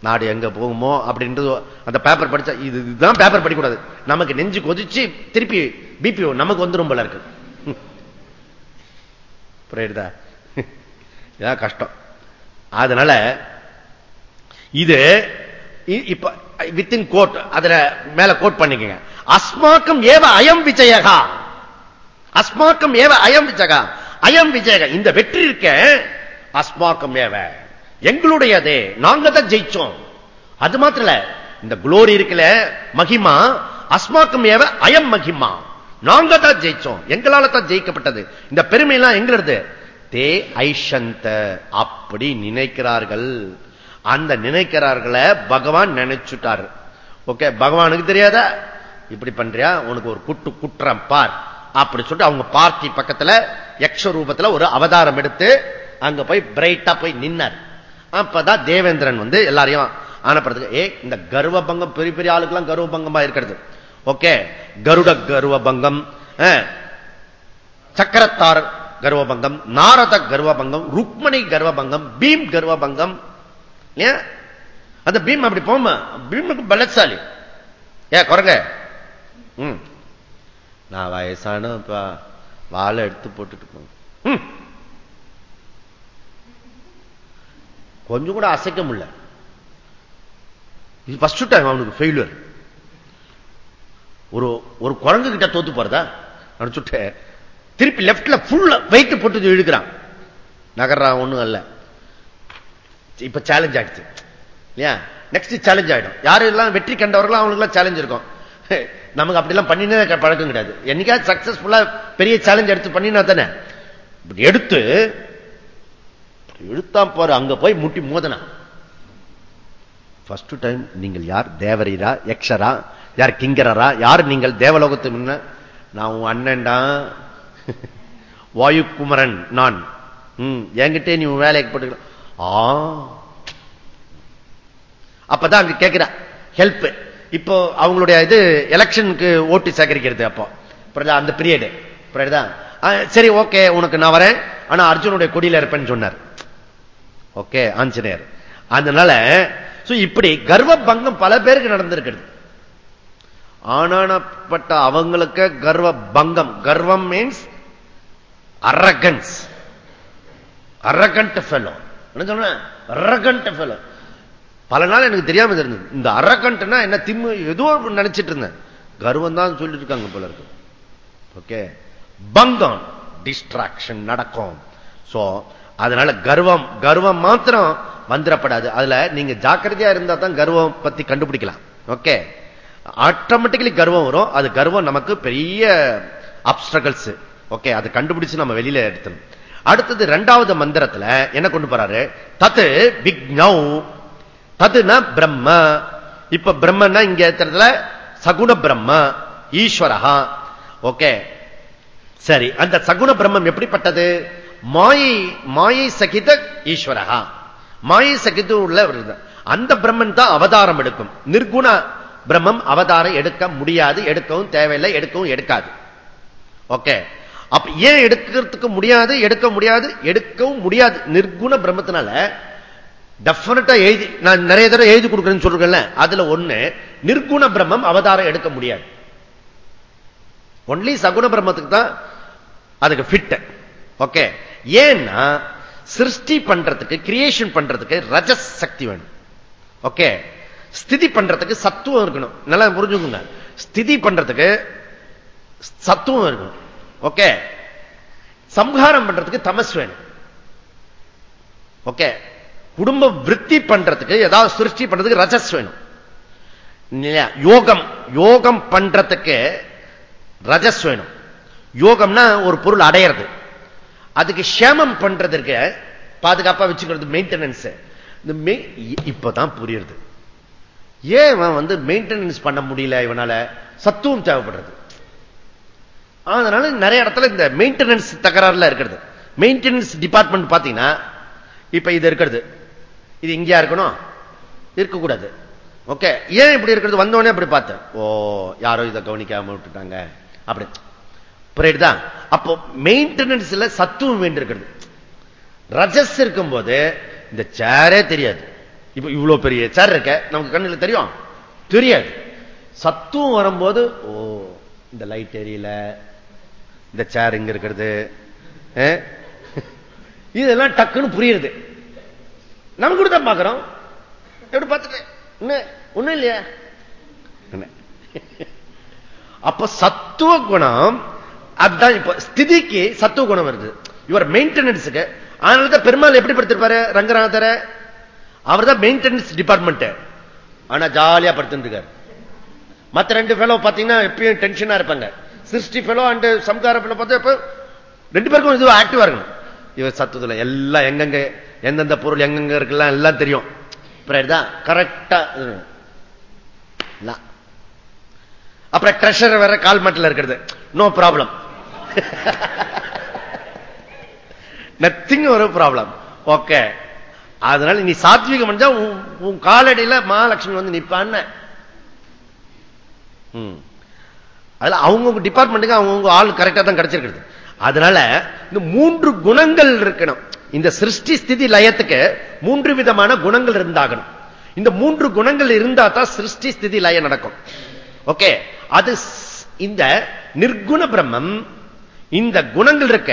நாடு எங்க போகுமோ அப்படின்றது அந்த பேப்பர் படிச்சா இது இதுதான் பேப்பர் படிக்கூடாது நமக்கு நெஞ்சு கொதிச்சு திருப்பி பிபி நமக்கு வந்துடும் போல இருக்கு. (laughs) புரியுதா? (laughs) இதான் கஷ்டம். அதனால இது இப்ப வித்தின் கோட் அதுல மேல கோட் பண்ணிக்கங்க. அஸ்மாக்கம் ஏவ அயம் விஜயகா. அஸ்மாக்கம் ஏவ அயம் விஜயகா. அயம் விஜயகா இந்த வெற்றி இருக்க அஸ்மாக்கம் ஏவ. எங்களுடையதே நாங்க தான் ஜெயிச்சோம். அது மாத்திர இந்த குளோரி இருக்கல மகிமா அஸ்மாக்கம் ஏவ அயம் மகிமா. நாங்க தான் ஜெயிச்சோம் எங்களால தான் ஜெயிக்கப்பட்டது. இந்த பெருமை எல்லாம் எங்களது. தே ஐஷந்த அப்படி நினைக்கிறார்கள். அந்த நினைக்கிறார்களை பகவான் நினைச்சுட்டார். ஓகே பகவானுக்கு தெரியாத? இப்படி பண்றியா? உனக்கு ஒரு குட்டு குற்றம் பார். அப்படி சொல்லிட்டு அவங்க பார்த்தி பக்கத்துல யக்ஷ ரூபத்துல ஒரு அவதாரம் எடுத்து அங்க போய் பிரைட்டா போய் நின்னார். அப்பதான் தேவேந்திரன் வந்து எல்லாரையும் அனுப்புறதுக்கு ஏ இந்த கர்வபங்கம் பெரிய பெரிய ஆளுக்கெல்லாம் கர்வபங்கமா இருக்கிறது. ஓகே கருட கர்வபங்கம் சக்கரத்தார் கர்வபங்கம் நாரத கர்வபங்கம் ருக்மணி கர்வபங்கம் பீம் கர்வபங்கம். அந்த பீம் அப்படி போமா பீமுக்கு பலசாலி. ஏ குரங்க. நான் வயசான வாழை எடுத்து போட்டுட்டு போங்க கொஞ்சம் கூட அசைக்க முடியல. இது ஃபஸ்ட் டைம் அவனுக்கு ஃபெயிலியர் ஒரு ஒரு குரங்கு கிட்ட தோத்து போறதா? நினைச்சுட்டு திருப்பி லெப்ட்ல ஃபுல்ல வெயிட் போட்டு இழுக்கிறான். நகர்றான் ஒண்ணும் அல்ல. இப்ப சேலஞ்ச் ஆயிடுச்சு. இல்லையா? நெக்ஸ்ட் சேலஞ்ச் ஆயிடும். யாரெல்லாம் வெற்றி கண்டவர்களும் அவங்களுக்குலாம் சேலஞ்ச் இருக்கும். (laughs) நமக்கு அப்படிலாம் பண்ணினே பழக்கம் கிடையாது. என்னைக்காவது சக்சஸ்ஃபுல்லா பெரிய சேலஞ்ச் எடுத்து பண்ணினா தானே? எடுத்து இழுத்தான் போற அங்க போய் முட்டி மோதனா. ஃபர்ஸ்ட் டைம் நீங்கள் யார்? தேவரீரா? யக்ஷரா? யார் கிங்கரரா? யார் நீங்கள்? தேவலோகத்து முன்ன? நான் உன் அண்ணன்டா. (laughs) வாயுக்குமரன் நான். என்கிட்டே நீ உன் வேலைக்கு ஆ. அப்பதான் அங்க கேட்கிற ஹெல்ப் இப்போ அவங்களுடைய இது எலெக்ஷனுக்கு ஓட்டு சேகரிக்கிறது அப்போ. அந்த பீரியடு சரி ஓகே உனக்கு நான் வரேன். ஆனா அர்ஜுனுடைய கொடியில இருப்பேன்னு சொன்னார். ஓகே ஆஞ்சநேயர். அதனால இப்படி கர்வ பங்கம் பல பேருக்கு நடந்திருக்கிறது. ஆனானப்பட்ட அவங்களுக்கு கர்வ பங்கம் கர்வம் மீன்ஸ் அரகன்ஸ் அரகண்ட் ஃபெலோ என்ன சொல்றேன்? அரகண்ட் ஃபெலோ பல நாள் எனக்கு தெரியாம இருந்தது. இந்த அரகண்ட்னா என்ன திம்மு? ஏதோ நினைச்சிட்டு இருந்தேன். கர்வம் தான் சொல்லிட்டு இருக்காங்க போல இருக்கு. ஓகே. பங்கம் டிஸ்ட்ராக்ஷன் நடக்கும். சோ அதனால கர்வம் கர்வம் மாத்திரம் வந்துடப்படாது. அதுல நீங்க ஜாக்கிரதையா இருந்தா தான் கர்வம் பத்தி கண்டுபிடிக்கலாம். ஓகே. ஆட்டோமேட்டிக்கலி கர்வம் வரும். அது கர்வம் நமக்கு பெரிய அப்டகல்ஸ் ஓகே. அது கண்டுபிடிச்சு நம்ம வெளியில எடுத்தணும் அடுத்தது இரண்டாவது மந்திரத்துல என்ன கொண்டு போறாரு? தத்து விக்னவ் ததுனா பிரம்ம. இப்ப பிரம்மன்னா இங்க இடத்துல சகுண பிரம்ம ஈஸ்வரகா ஓகே. சரி அந்த சகுண பிரம்மம் எப்படிப்பட்டது? மாயை மாயை சகித ஈஸ்வரஹா. மாயை சகித உள்ள அந்த பிரம்மன் தான் அவதாரம் எடுக்கும். நிர்குண பிரம்மம் அவதாரம் எடுக்க முடியாது. எடுக்கவும் தேவையில்லை எடுக்கவும் எடுக்காது. ஓகே. அப்ப ஏன் எடுக்கிறதுக்கு முடியாது எடுக்க முடியாது எடுக்கவும் முடியாது? நிர்குண பிரம்மத்தினால டெஃபினட்டா எழுதி நான் நிறைய தடவை எழுதி கொடுக்குறேன்னு சொல்றேன்ல அதுல ஒண்ணு நிர்குண பிரம்மம் அவதாரம் எடுக்க முடியாது. ஒன்லி சகுண பிரம்மத்துக்கு தான் அதுக்கு ஃபிட் ஓகே ஏன்னா சிருஷ்டி பண்றதுக்கு கிரியேஷன் பண்றதுக்கு ரஜ சக்தி வேணும். ஓகே ஸ்திதி பண்றதுக்கு சத்துவம் இருக்கணும். நல்லா புரிஞ்சுக்கோங்க. ஸ்திதி பண்றதுக்கு சத்துவம் இருக்கணும். ஓகே சம்ஹாரம் பண்றதுக்கு தமஸ் வேணும். ஓகே குடும்ப விற்பி பண்றதுக்கு ஏதாவது சிருஷ்டி பண்றதுக்கு ரஜஸ் வேணும். யோகம் யோகம் பண்றதுக்கு ரஜஸ் வேணும். யோகம்னா ஒரு பொருள் அடையிறது. அதுக்கு சேமம் பண்றதுக்கு பாதுகாப்பா வச்சுக்கிறது மெயின்டெனன்ஸ் இப்பதான் புரியுது ஏன் வந்து மெயின்டெனன்ஸ் பண்ண முடியல இவனால? சத்துவம் தேவைப்படுறது. அதனால நிறைய இடத்துல இந்த மெயின்டெனன்ஸ் தகராறுல இருக்கிறது. மெயின்டெனன்ஸ் டிபார்ட்மெண்ட் பாத்தீங்கன்னா இப்ப இது இருக்கிறது. இது இங்கேயா இருக்கணும்? இருக்கக்கூடாது. ஓகே. ஏன் இப்படி இருக்கிறது? வந்தோடனே அப்படி பார்த்தேன். ஓ யாரோ இதை கவனிக்காம விட்டுட்டாங்க. அப்படி. புரியுதுதான் அப்போ மெயின்டெனன்ஸ்ல சத்துவம் வேண்டியிருக்கிறது. ரஜஸ் இருக்கும் போது இந்த சேரே தெரியாது. இப்ப இவ்வளவு பெரிய சேர் இருக்க. நமக்கு கண்ணில் தெரியும்? தெரியாது. சத்துவம் வரும்போது ஓ இந்த லைட் எரியல. இந்த சேர் இங்க இருக்கிறது. (laughs) இதெல்லாம் டக்குன்னு புரியுது. நம்ம கூட தான் பாக்குறோம். எப்படி பார்த்துட்டு? ஒண்ணும் இல்லையா? அப்ப சத்துவ குணம் அதுதான் இப்ப ஸ்திதிக்கு சத்துவ குணம் வருது. இவர் மெயின்டெனன்ஸுக்கு அதனாலதான் பெருமாள் எப்படி படுத்திருப்பாரு? ரங்கநாதர. அவர் தான் மெயின்டெனன்ஸ் டிபார்ட்மெண்ட் ஆனா ஜாலியா படுத்துருக்காரு மத்த ரெண்டு ஃபெலோ பாத்தீங்கன்னா எப்பயும் டென்ஷனா இருப்பாங்க. சிருஷ்டி ஃபெலோ அண்ட் சம்கார ஃபெலோ பார்த்தா ரெண்டு பேருக்கும் இது ஆக்டிவா இருக்கணும். இவர் சத்துவத்துல எல்லாம் எங்கெங்க எந்தெந்த பொருள் எங்கெங்க இருக்கலாம் எல்லாம் தெரியும். கரெக்டா அப்புறம் ட்ரெஷர் வேற கால் மட்டில் இருக்கிறது. நோ ப்ராப்ளம் நத்திங் ஒரு ப்ராப்ளம் ஓகே அதனால நீ சாத்விகம் பண்ணா உன் காலடியில மகாலட்சுமி வந்து நிப்பான்னு. அதுல அவங்க டிபார்ட்மெண்ட்டுக்கு அவங்க ஆள் கரெக்டா தான் கிடைச்சிருக்கிறது. அதனால இந்த மூன்று குணங்கள் இருக்கணும். இந்த சிருஷ்டி ஸ்திதி லயத்துக்கு மூன்று விதமான குணங்கள் இருந்தாகணும். இந்த மூன்று குணங்கள் இருந்தா தான் சிருஷ்டி ஸ்திதி லயம் நடக்கும். ஓகே அது இந்த நிர்குண பிரம்மம் இந்த குணங்கள் இருக்க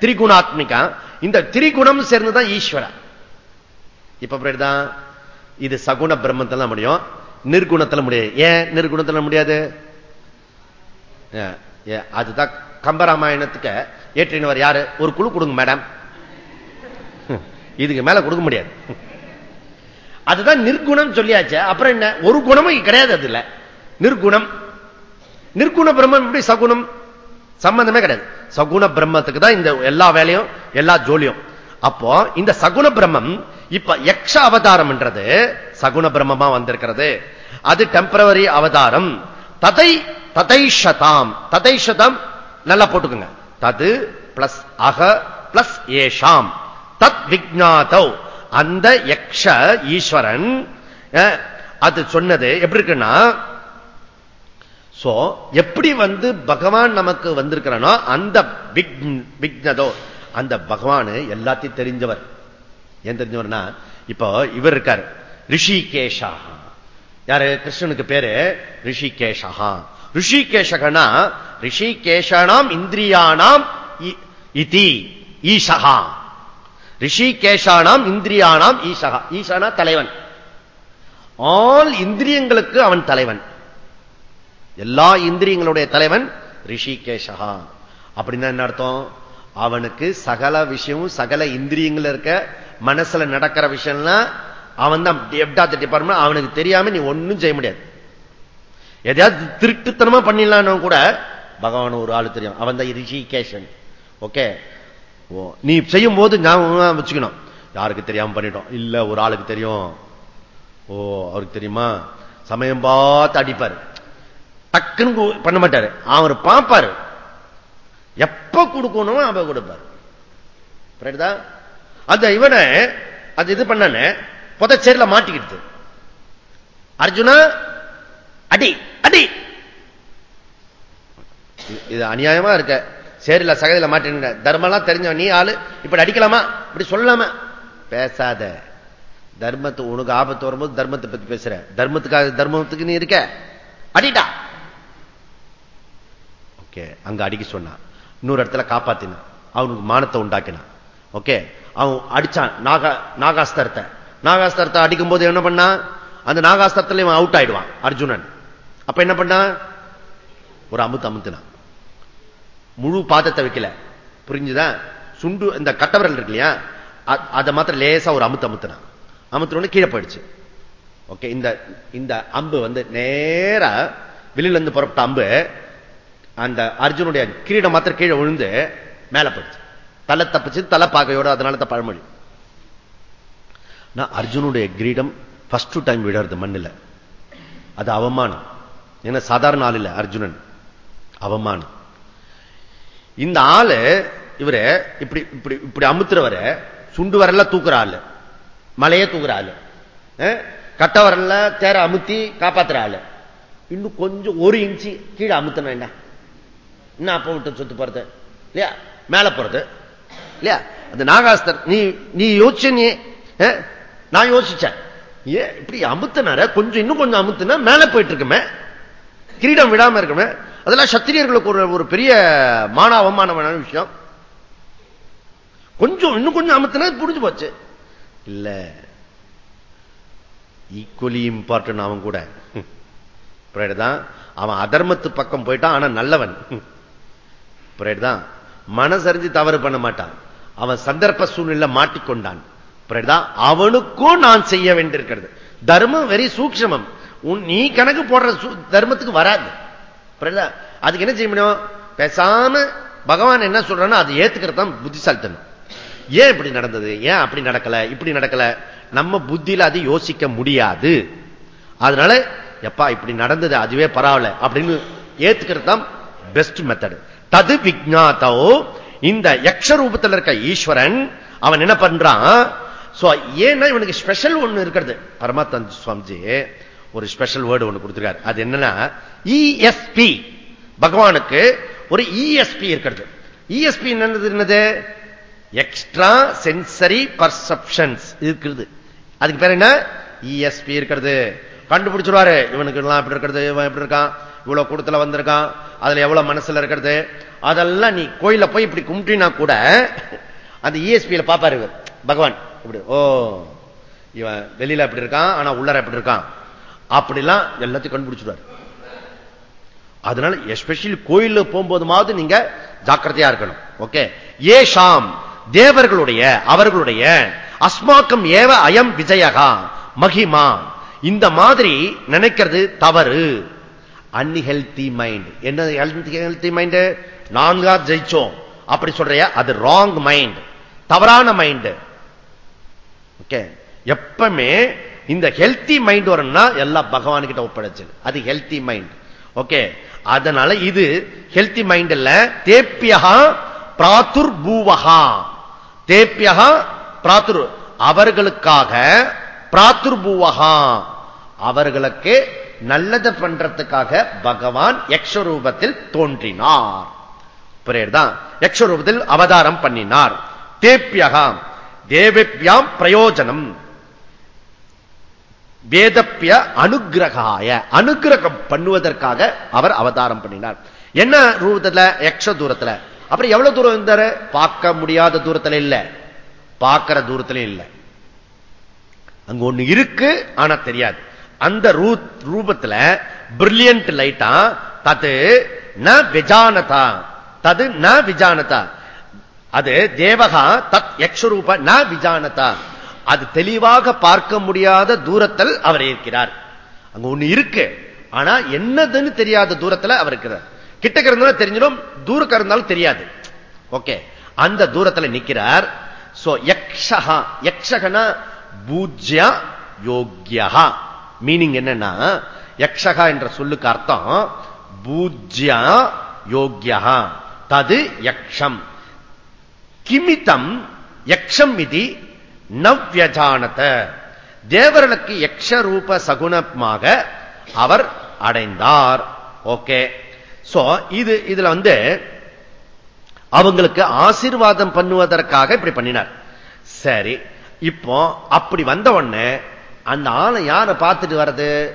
திரிகுணாத்மிகா இந்த திரிகுணம் சேர்ந்துதான் ஈஸ்வரா. இப்ப அப்படிதான் இது சகுண பிரம்மத்துல முடியும் நிர்குணத்துல முடியாது. ஏன் நிர்குணத்துல முடியாது? அதுதான் கம்பராமாயணத்துக்கு ஏற்றினவர் யாரு? ஒரு குழு கொடுங்க மேடம். இதுக்கு மேல கொடுக்க முடியாது. அதுதான் நிர்குணம் சொல்லியாச்சு. அப்புறம் என்ன? ஒரு குணமும் கிடையாது அதுல. நிர்குணம் நிர்குண பிரம்மம் எப்படி? சகுணம். சம்பந்தமே கிடையாது. சகுண பிரம்மத்துக்கு தான் இந்த எல்லா வேலையும் எல்லா ஜோலியும். அப்போ இந்த சகுண பிரம்மம் இப்ப யக்ஷ அவதாரம் என்றது சகுண பிரம்மமா வந்திருக்கிறது. அது டெம்பரவரி அவதாரம். ததை ததைஷதாம். ததைஷதம் நல்லா போட்டுக்கோங்க. தது பிளஸ் அக பிளஸ் ஏஷாம். தத் விஜாதவ் அந்த யக்ஷ ஈஸ்வரன் அது சொன்னது எப்படி இருக்குன்னா சோ எப்படி வந்து பகவான் நமக்கு வந்திருக்கிறனோ அந்த விக்னதோ அந்த பகவான் எல்லாத்தையும் தெரிஞ்சவர். ஏன் தெரிஞ்சவர்னா இப்போ இவர் இருக்கார் ரிஷிகேஷா. யாரு? கிருஷ்ணனுக்கு பேரு ரிஷிகேஷா. ரிஷிகேஷகனா ரிஷிகேஷனாம் இந்திரியானாம் இதி ஈஷகா ரிஷிகேஷானாம் இந்திரியானாம் ஈசகா. ஈஷானா தலைவன். ஆல் இந்திரியங்களுக்கு அவன் தலைவன். எல்லா இந்திரியங்களுடைய தலைவன் ரிஷிகேஷகா. அப்படின்னா என்ன அர்த்தம்? அவனுக்கு சகல விஷயமும் சகல இந்திரியங்கள் இருக்க மனசுல நடக்கிற விஷயம்னா அவன் தான். டிபார்ட்மெண்ட் அவனுக்கு தெரியாம நீ ஒன்னும் செய்ய முடியாது. எதையாவது திருட்டுத்தனமா பண்ணிடலான்னு கூட பகவான் ஒரு ஆள் தெரியும். அவன் தான் ரிஷிகேஷன். ஓகே? நீ செய்யும் போது ஞாபகம் வச்சுக்கணும். யாருக்கு தெரியாம பண்ணிட்டோம். இல்ல ஒரு ஆளுக்கு தெரியும். ஓ அவருக்கு தெரியுமா? சமயம் பார்த்து அடிப்பாரு. டக்குன்னு பண்ண மாட்டாரு. அவர் பார்ப்பாரு எப்ப கொடுக்கணும் அவ கொடுப்பாரு. அந்த இவனை அது இது பண்ண புதச்சேரில மாட்டிக்கிட்டு அர்ஜுனா அடி அடி. இது அநியாயமா இருக்க. சேரில சகதியில மாட்டேன் தர்மம்லாம் தெரிஞ்சவன். நீ ஆளு. இப்படி அடிக்கலாமா? இப்படி சொல்லாம. பேசாத. தர்மத்து உனக்கு ஆபத்து வரும்போது தர்மத்தை பத்தி பேசுற. தர்மத்துக்காக தர்மத்துக்கு நீ இருக்க. அடிட்டா ஓகே. அங்க அடிக்க சொன்னான் இன்னொரு இடத்துல காப்பாத்தினான் அவனுக்கு மானத்தை உண்டாக்கினான் ஓகே. அவன் அடிச்சான். நாகா நாகாஸ்தரத்தை. நாகாஸ்தரத்தை அடிக்கும் போது என்ன பண்ணான் அந்த நாகாஸ்தரத்துல இவன் அவுட் ஆயிடுவான். அர்ஜுனன். அப்ப என்ன பண்ணான் ஒரு அமுத்து அமுத்துனான். முழு பாதத்தை வைக்கல. புரிஞ்சுதான் சுண்டு இந்த கட்டவரல் இருக்கு இல்லையா அதை மாத்திரம் லேசா ஒரு அமுத்து அமுத்துனா. அமுத்துனோட கீழே போயிடுச்சு. ஓகே இந்த இந்த அம்பு வந்து நேர வெளியில இருந்து புறப்பட்ட அம்பு அந்த அர்ஜுனுடைய கிரீடம் மாத்திரம் கீழே விழுந்து மேல போயிடுச்சு. தலை தப்பிச்சு தலை பாகையோட அதனால தான் பழமொழி. நான் அர்ஜுனுடைய கிரீடம் ஃபர்ஸ்ட் டைம் விடுறது மண்ணில். அது அவமானம். ஏன்னா சாதாரண ஆள் இல்லை அர்ஜுனன். அவமானம். இந்த ஆளு இவரு இப்படி இப்படி இப்படி அமுத்துறவர சுண்டு வரல தூக்குற ஆளு. மலைய தூக்குற ஆளு. கட்ட வரல தேர அமுத்தி காப்பாத்துற ஆளு. இன்னும் கொஞ்சம் ஒரு இன்ச்சு கீழே அமுத்தணும் என்ன? இன்னும் அப்ப விட்டு சொத்து போறது? இல்லையா? மேல போறது. இல்லையா? அந்த நாகாஸ்தர் நீ நீ யோசிச்ச நீ நான் யோசிச்சேன். ஏன் இப்படி அமுத்தினார? கொஞ்சம் இன்னும் கொஞ்சம் அமுத்துனா மேல போயிட்டு இருக்குமே. கிரீடம் விடாம இருக்குமே. அதெல்லாம் சத்திரியர்களுக்கு ஒரு ஒரு பெரிய மான அவமானமான விஷயம்? கொஞ்சம் இன்னும் கொஞ்சம் அமுத்தினா புரிஞ்சு போச்சு. இல்ல. ஈக்குவலி இம்பார்ட்டன் அவன் கூட. தான் அவன் அதர்மத்து பக்கம் போயிட்டான் ஆனா நல்லவன். தான் மனசறிஞ்சு தவறு பண்ண மாட்டான். அவன் சந்தர்ப்ப சூழ்நிலை மாட்டிக்கொண்டான். அவனுக்கும் நான் செய்ய வேண்டியிருக்கிறது. தர்மம் வெரி சூக்ஷமம். நீ கணக்கு போடுற தர்மத்துக்கு வராது. அதுக்கு என்ன செய்ய முடியும்? பேசாம பகவான் என்ன சொல்றான்னு அதை ஏத்துக்கிறது தான் புத்திசாலித்தனம். ஏன் இப்படி நடந்தது? ஏன் அப்படி நடக்கல? இப்படி நடக்கல? நம்ம புத்தியில அது யோசிக்க முடியாது. அதனால எப்பா இப்படி நடந்தது அதுவே பரவாயில்ல அப்படின்னு ஏத்துக்கிறது தான் பெஸ்ட் மெத்தடு தது விஜாத்தோ இந்த யக்ஷ ரூபத்தில் இருக்க ஈஸ்வரன் அவன் என்ன பண்றான்? ஏன்னா இவனுக்கு ஸ்பெஷல் ஒண்ணு இருக்கிறது. பரமாத்மா சுவாமிஜி ஒரு ஸ்பெஷல் வேர்டு ஒன்று கொடுத்துருக்காரு. அது என்னன்னா இஎஸ்பி பகவானுக்கு ஒரு இஎஸ்பி இருக்கிறது. இஎஸ்பி என்னது என்னது? எக்ஸ்ட்ரா சென்சரி பர்செப்ஷன்ஸ் இருக்கிறது. அதுக்கு பேர் என்ன? இஎஸ்பி இருக்கிறது. கண்டுபிடிச்சிருவாரு. இவனுக்கு எல்லாம் எப்படி இருக்கிறது? இவன் எப்படி இருக்கான்? இவ்வளவு கூட்டத்துல வந்திருக்கான். அதுல எவ்வளவு மனசுல இருக்கிறது? அதெல்லாம் நீ கோயில போய் இப்படி கும்பிட்டினா கூட அந்த இஎஸ்பியில பாப்பாரு பகவான். இப்படி ஓ இவன் வெளியில எப்படி இருக்கான்? ஆனா உள்ளர எப்படி இருக்கான்? அப்படிலாம் எல்லாத்தையும் கண்டுபிடிச்சிருவாரு. அதனால எஸ்பெஷலி கோயில போகும்போதுமாவது நீங்க ஜாக்கிரதையா இருக்கணும். ஓகே ஏ ஷாம் தேவர்களுடைய அவர்களுடைய அஸ்மாக்கம் ஏவ அயம் விஜயகா மகிமா. இந்த மாதிரி நினைக்கிறது தவறு. அன்ஹெல்தி மைண்ட் என்ன ஹெல்த்தி மைண்ட் நான்கா ஜெயிச்சோம். அப்படி சொல்றிய? அது ராங் மைண்ட் தவறான மைண்ட் ஓகே எப்பவுமே இந்த ஹெல்த்தி மைண்ட் வரும்னா எல்லாம் பகவான் கிட்ட ஒப்படைச்சு அது ஹெல்த்தி மைண்ட் ஓகே அதனால இது ஹெல்த்தி மைண்ட் இல்ல. தேப்பியகா பிராத்துர் பூவகா தேப்பியகா பிராத்துர் அவர்களுக்காக பிராத்துர் பூவகா அவர்களுக்கு நல்லது பண்றதுக்காக பகவான் யக்ஷரூபத்தில் தோன்றினார். புரியுதுதான்? யக்ஷரூபத்தில் அவதாரம் பண்ணினார். தேப்பியகாம் தேவிப்யாம் பிரயோஜனம். வேதப்பிய அனுகிரகாய அனுகிரகம் பண்ணுவதற்காக அவர் அவதாரம் பண்ணினார். என்ன ரூபத்துல? யக்ஷ தூரத்துல. அப்புறம் எவ்வளவு தூரம் இருந்தாரு? பார்க்க முடியாத தூரத்துல இல்ல. பார்க்கிற தூரத்துல இல்ல. அங்க ஒண்ணு இருக்கு ஆனா தெரியாது. அந்த ரூபத்துல பிரில்லியன்ட் லைட்டா தது ந விஜானதா தது ந விஜானதா. அது தேவகா தத் யக்ஷரூப ந விஜானதா. அது தெளிவாக பார்க்க முடியாத தூரத்தில் அவர் இருக்கிறார். அங்க ஒண்ணு இருக்கு. ஆனா என்னதுன்னு தெரியாத தூரத்தில் அவர் இருக்கிறார். கிட்டக்க இருந்தாலும் தெரிஞ்சிடும் தூரக்க இருந்தாலும் தெரியாது. ஓகே. அந்த தூரத்தில் நிற்கிறார் சோ யக்ஷகா யக்ஷகனா பூஜ்யா யோக்யா மீனிங் என்னன்னா யக்ஷகா என்ற சொல்லுக்கு அர்த்தம் பூஜ்யா யோக்யா தது யக்ஷம். கிமிதம் யக்ஷம் இது நவ்யஜானத. தேவர்களுக்கு யக்ஷரூப சகுணமாக சகுனமாக அவர் அடைந்தார். ஓகே. சோ இது இதுல வந்து அவங்களுக்கு ஆசீர்வாதம் பண்ணுவதற்காக இப்படி பண்ணினார். சரி இப்போ அப்படி வந்த உடனே அந்த ஆளை யாரை பார்த்துட்டு வர்றது?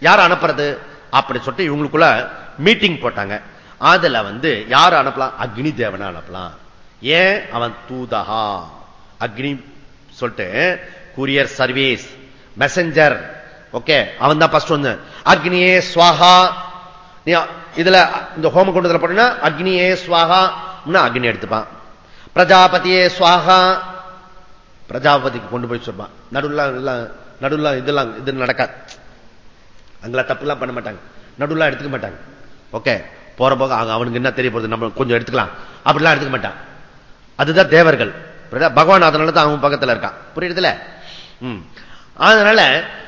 யார் அனுப்புறது? அப்படி சொல்லிட்டு இவங்களுக்குள்ள மீட்டிங் போட்டாங்க. அதுல வந்து யார் அனுப்பலாம்? அக்னி தேவனை அனுப்பலாம். ஏன்? அவன் தூதகா அக்னி சொல்லிட்டு கூரியர் சர்வீஸ் மெசஞ்சர் ஓகே அவன் தான் பஸ்ட் வந்து அக்னியே ஸ்வாகா இதுல இந்த ஹோம குண்டத்துல போட்டா அக்னியே ஸ்வாகா அக்னி எடுத்துப்பான். பிரஜாபதியே ஸ்வாகா பிரஜாபதிக்கு கொண்டு போய் சொல்வான் நடுவில் நடுவில் இதெல்லாம் இது நடக்காது. அங்கெல்லாம் தப்புலாம் பண்ண மாட்டாங்க. நடுவில் எடுத்துக்க மாட்டாங்க. ஓகே போற போக அவனுக்கு என்ன தெரிய போறது நம்ம கொஞ்சம் எடுத்துக்கலாம். அப்படிலாம் எடுத்துக்க மாட்டான். அதுதான் தேவர்கள். பகவான் அதனால தான் அவன் பக்கத்தில் இருக்கான். புரியுதுல அதனால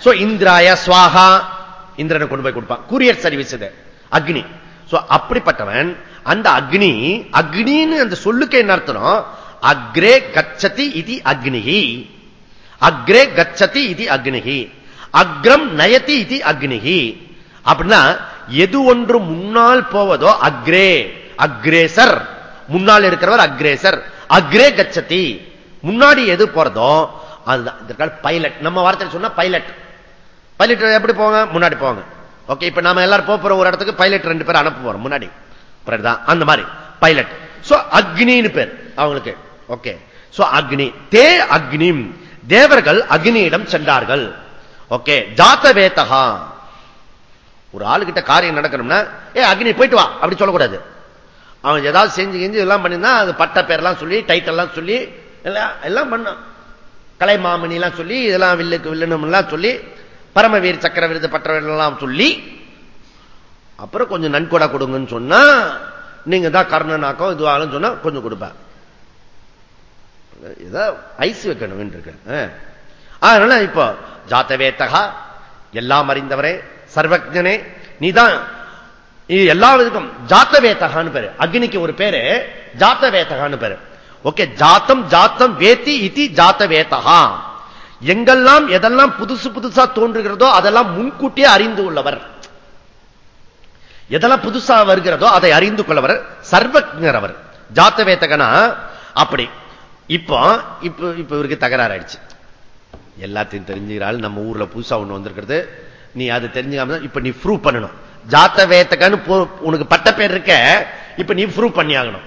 சோ இந்திராய சுவாகா இந்திரனை கொண்டு போய் கொடுப்பான். கூரியர் சர்வீஸ் இது. அக்னி. அப்படிப்பட்டவன் அந்த அக்னி அக்னின்னு அந்த சொல்லுக்கு என்ன அர்த்தம் அக்ரே கச்சதி இது அக்னிகி அக்ரே கச்சதி இது அக்னிகி அக்ரம் நயதி இது அக்னிகி அப்படின்னா எது ஒன்று முன்னால் போவதோ அக்ரே அக்ரேசர். முன்னால் இருக்கிறவர் அக்ரேசர். அக்ரே கச்சதி. முன்னாடி எது போறதோ அதுதான் பைலட் நம்ம வார்த்தை சொன்னா பைலட் பைலட் எப்படி போவாங்க? முன்னாடி போவாங்க. ஓகே இப்ப நாம எல்லாரும் போற ஒரு இடத்துக்கு பைலட் ரெண்டு பேர் அனுப்ப போறோம். முன்னாடி. அந்த மாதிரி. பைலட் சோ அக்னின்னு பேர் அவங்களுக்கு. ஓகே சோ அக்னி. தே அக்னி தேவர்கள் அக்னியிடம் சென்றார்கள். ஓகே ஜாத்தவேத்தகா. ஒரு ஆளுகிட்ட காரியம் நடக்கணும்னா ஏ அக்னி போயிட்டு வா. அப்படி சொல்லக்கூடாது. அவன் ஏதாவது செஞ்சு செஞ்சு இதெல்லாம் பண்ணினா அது பட்ட பேர்லாம் சொல்லி டைட்டெல்லாம் சொல்லி எல்லாம் பண்ணான். கலை மாமணிலாம் சொல்லி இதெல்லாம் வில்லுக்கு வில்லணும் சொல்லி பரமவீர் சக்கர விருது பற்றவர்கள்லாம் சொல்லி அப்புறம் கொஞ்சம் நன்கொடை கொடுங்கன்னு சொன்னா நீங்க தான் கர்ணனாக்கம் இதுவாலும் சொன்னா கொஞ்சம் கொடுப்பேன் ஏதாவது ஐஸ் வைக்கணும் இருக்கு. அதனால இப்போ ஜாத்தவேத்தகா எல்லாம் அறிந்தவரே சர்வஜனே நீதான் இது எல்லா விதக்கும் ஜாத்தவேத்தகான்னு பேரு. அக்னிக்கு ஒரு பேரு ஜாத்தவேத்தகான்னு பேரு. ஓகே ஜாத்தம் ஜாத்தம் வேத்தி இத்தி ஜாத்தவேத்தகா. எங்கெல்லாம் எதெல்லாம் புதுசு புதுசா தோன்றுகிறதோ அதெல்லாம் முன்கூட்டியே அறிந்து உள்ளவர். எதெல்லாம் புதுசா வருகிறதோ அதை அறிந்து கொள்ளவர். சர்வஜர் அவர். ஜாத்தவேத்தகனா? அப்படி. இப்போ இப்ப இப்ப இவருக்கு தகராறு ஆயிடுச்சு எல்லாத்தையும் தெரிஞ்சுக்கிறாள். நம்ம ஊர்ல புதுசா ஒண்ணு வந்திருக்கிறது. நீ அது தெரிஞ்சுக்காம இப்ப நீ ப்ரூவ் பண்ணணும். ஜாத்த வேத்தகன்னு உனக்கு பட்ட பேர் இருக்க இப்ப நீ ப்ரூவ் பண்ணி ஆகணும்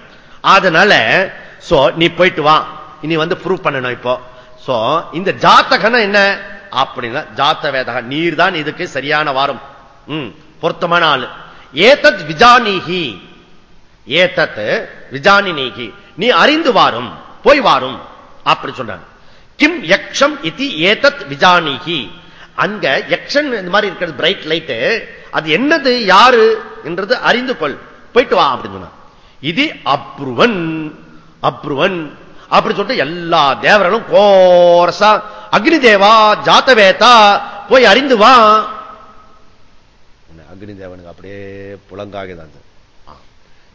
அதனால சோ நீ போயிட்டு வா. இனி வந்து ப்ரூவ் பண்ணணும் இப்போ. சோ இந்த ஜாத்தகன என்ன? அப்படின்னா ஜாத்த வேதக நீர் தான் இதுக்கு சரியான வாரம். பொருத்தமான ஆளு. ஏதத் விஜானிகி ஏதத் விஜானினி நீ அறிந்து வாரும் போய் வாரும். அப்படி சொல்றாங்க. கிம் யக்ஷம் இது ஏதத் விஜானிகி அங்க யக்ஷன் இந்த மாதிரி இருக்கிறது பிரைட் லைட்டு அது என்னது யாரு என்றது அறிந்து கொள். போயிட்டு வா அப்படின்னு சொன்னார் இது அப்ருவன் அப்ருவன் அப்படி சொல்லிட்டு எல்லா தேவர்களும் கோரசா அக்னி தேவா ஜாத்தவேதா போய் அறிந்து வா. அக்னி தேவனுக்கு அப்படியே புலங்காக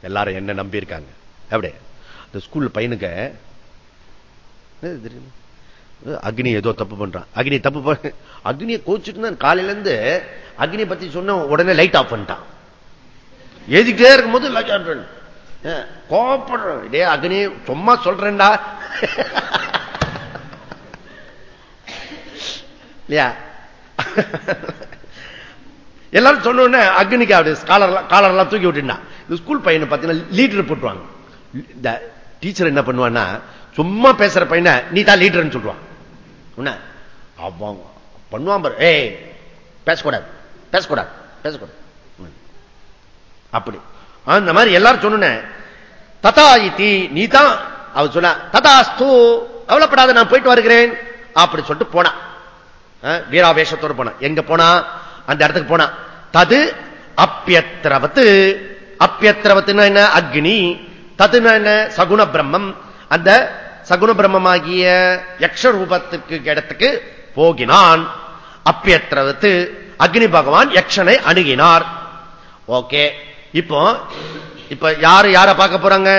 எல்லாரும் என்ன நம்பி இருக்காங்க அப்படியே இந்த ஸ்கூல் பையனுக்கு அக்னி ஏதோ தப்பு பண்றான். அக்னி தப்பு அக்னியை கோச்சுட்டு காலையில இருந்து அக்னி பத்தி சொன்ன உடனே லைட் ஆஃப் பண்ணிட்டான். எதுக்கிட்டே இருக்கும் போது லைட் ஆஃப் கோபப்படுறோம் இதே அக்னி சும்மா சொல்றேன்டா. இல்லையா? எல்லாரும் சொன்ன அக்னிக்கு அப்படி காலர்லாம் காலர்லாம் தூக்கி விட்டுட்டான் இந்த ஸ்கூல் பையனை பார்த்தீங்கன்னா லீடர் போட்டுவாங்க டீச்சர் என்ன பண்ணுவான்னா சும்மா பேசுற பையனை நீ தான் லீடர்னு சொல்லுவான். உன்ன. அவன் பண்ணுவான் பாரு. ஏய் பேசக்கூடாது. பேசக்கூடாது. பேசக்கூடாது. அப்படி. அந்த மாதிரி எல்லாரும் சொன்ன ததா நீ தான் அவர் சொன்ன ததாஸ்து கவலைப்படாத நான் போயிட்டு வருகிறேன். அப்படி சொல்லிட்டு போனான் வீராவேஷத்தோடு போனான் எங்க போனா? அந்த இடத்துக்கு போனா. தது அப்பியத்திரவத்து அப்பியத்திரவத்துனா என்ன? அக்னி. ததுன்னா என்ன? சகுண பிரம்மம். அந்த சகுண பிரம்மமாகிய யக்ஷ ரூபத்துக்கு இடத்துக்கு போகினான். அப்பியத்திரவத்து அக்னி பகவான் யக்ஷனை அணுகினார். ஓகே. இப்போ இப்ப யாரு யார பார்க்க போறாங்க?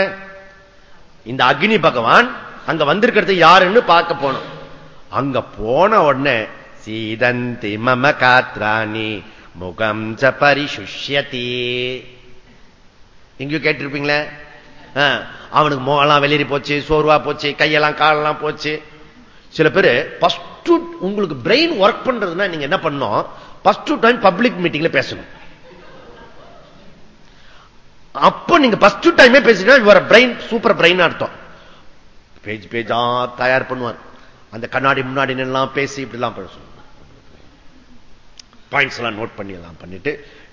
இந்த அக்னி பகவான் அங்க வந்திருக்கிறது யாருன்னு பார்க்க போனோம். அங்க போன உடனே சீதந்தி மம காத்ராணி முகம் ச பரிசுஷ்யதி. எங்கேயும் கேட்டிருப்பீங்களே? அவனுக்கு முகம்லாம் வெளியேறி போச்சு சோர்வா போச்சு கையெல்லாம் காலெல்லாம் போச்சு. சில பேர் ஃபஸ்ட் உங்களுக்கு பிரெயின் ஒர்க் பண்றதுன்னா நீங்க என்ன பண்ணும் ஃபஸ்ட் டைம் பப்ளிக் மீட்டிங்ல பேசணும். அப்ப நீங்க ஃபஸ்ட் டைமே பேசினா இவர பிரெயின் சூப்பர் பிரெயின் அர்த்தம். பேஜ் பேஜா தயார் பண்ணுவார். அந்த கண்ணாடி முன்னாடி எல்லாம் பேசி இப்படி எல்லாம் பேசணும். பாயிண்ட்ஸ் எல்லாம் நோட் பண்ணி எல்லாம் பண்ணிட்டு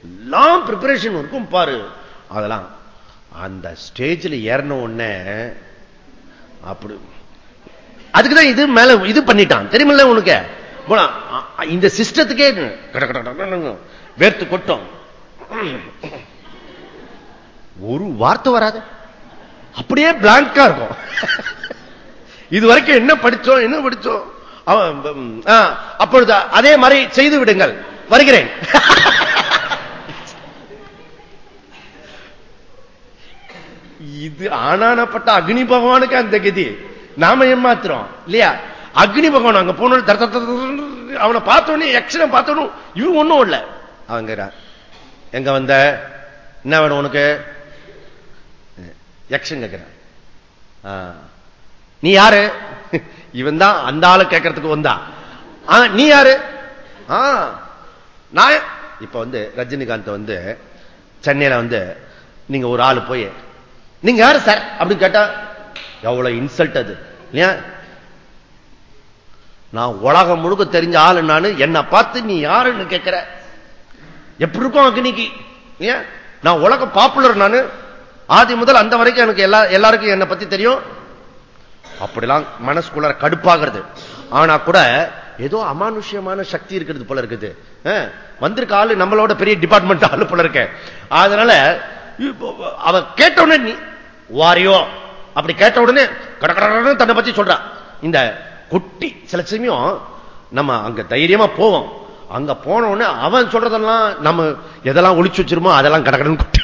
எல்லாம் ப்ரிப்பரேஷன் இருக்கும் பாரு. அதெல்லாம் அந்த ஸ்டேஜில் ஏறின உடனே அப்படி அதுக்குதான் இது மேல இது பண்ணிட்டான். தெரியுமில்ல உனக்கு? இந்த சிஸ்டத்துக்கே வேர்த்து கொட்டும். ஒரு வார்த்தை வராது. அப்படியே பிளாங்கா இருக்கும். இது வரைக்கும் என்ன படிச்சோம் என்ன படிச்சோம் அப்பொழுது அதே மாதிரி செய்து விடுங்கள். வருகிறேன். (laughs) இது ஆனானப்பட்ட அக்னி பகவானுக்கு அந்த கதி. நாம ஏமாத்துறோம். இல்லையா? அக்னி பகவான் அங்க போன அவனை பார்த்தோன்னே யக்ஷனை பார்த்தோன்னு இவன் ஒண்ணும் இல்ல. அவங்க எங்க வந்த? என்ன வேணும் உனக்கு? யக்ஷன் கேட்கிறான் நீ யாரு? இவன் தான் அந்த ஆளு கேட்கறதுக்கு வந்தா. நீ யாரு? நான். இப்ப வந்து ரஜினிகாந்த் வந்து சென்னையில வந்து நீங்க ஒரு ஆள் போய் நீங்க யாரு சார்? அப்படின்னு கேட்டா எவ்வளவு இன்சல்ட் அது. இல்லையா? நான் உலகம் முழுக்க தெரிஞ்ச ஆளு நான். என்ன பார்த்து நீ யாருன்னு கேட்கிற எப்படி இருக்கும் அக்னிக்கு? ஏன் நான் உலக பாப்புலர் நான். ஆதி முதல் அந்த வரைக்கும் எனக்கு எல்லா எல்லாருக்கும் என்னை பத்தி தெரியும். அப்படிலாம் மனசுக்குள்ள கடுப்பாகிறது. ஆனா கூட ஏதோ அமானுஷ்யமான சக்தி இருக்கிறது போல இருக்குது. வந்திருக்க ஆளு நம்மளோட பெரிய டிபார்ட்மெண்ட் ஆளு போல இருக்கேன் அதனால அவ கேட்ட உடனே நீ வாரியோ? அப்படி கேட்ட உடனே கடற்கட தன்னை பத்தி சொல்றான் இந்த குட்டி சில சமயம் நம்ம அங்க தைரியமா போவோம். அங்க போன உடனே அவன் சொல்றதெல்லாம் நம்ம எதெல்லாம் ஒழிச்சு வச்சிருமோ அதெல்லாம் கடகடன்னு குட்டி.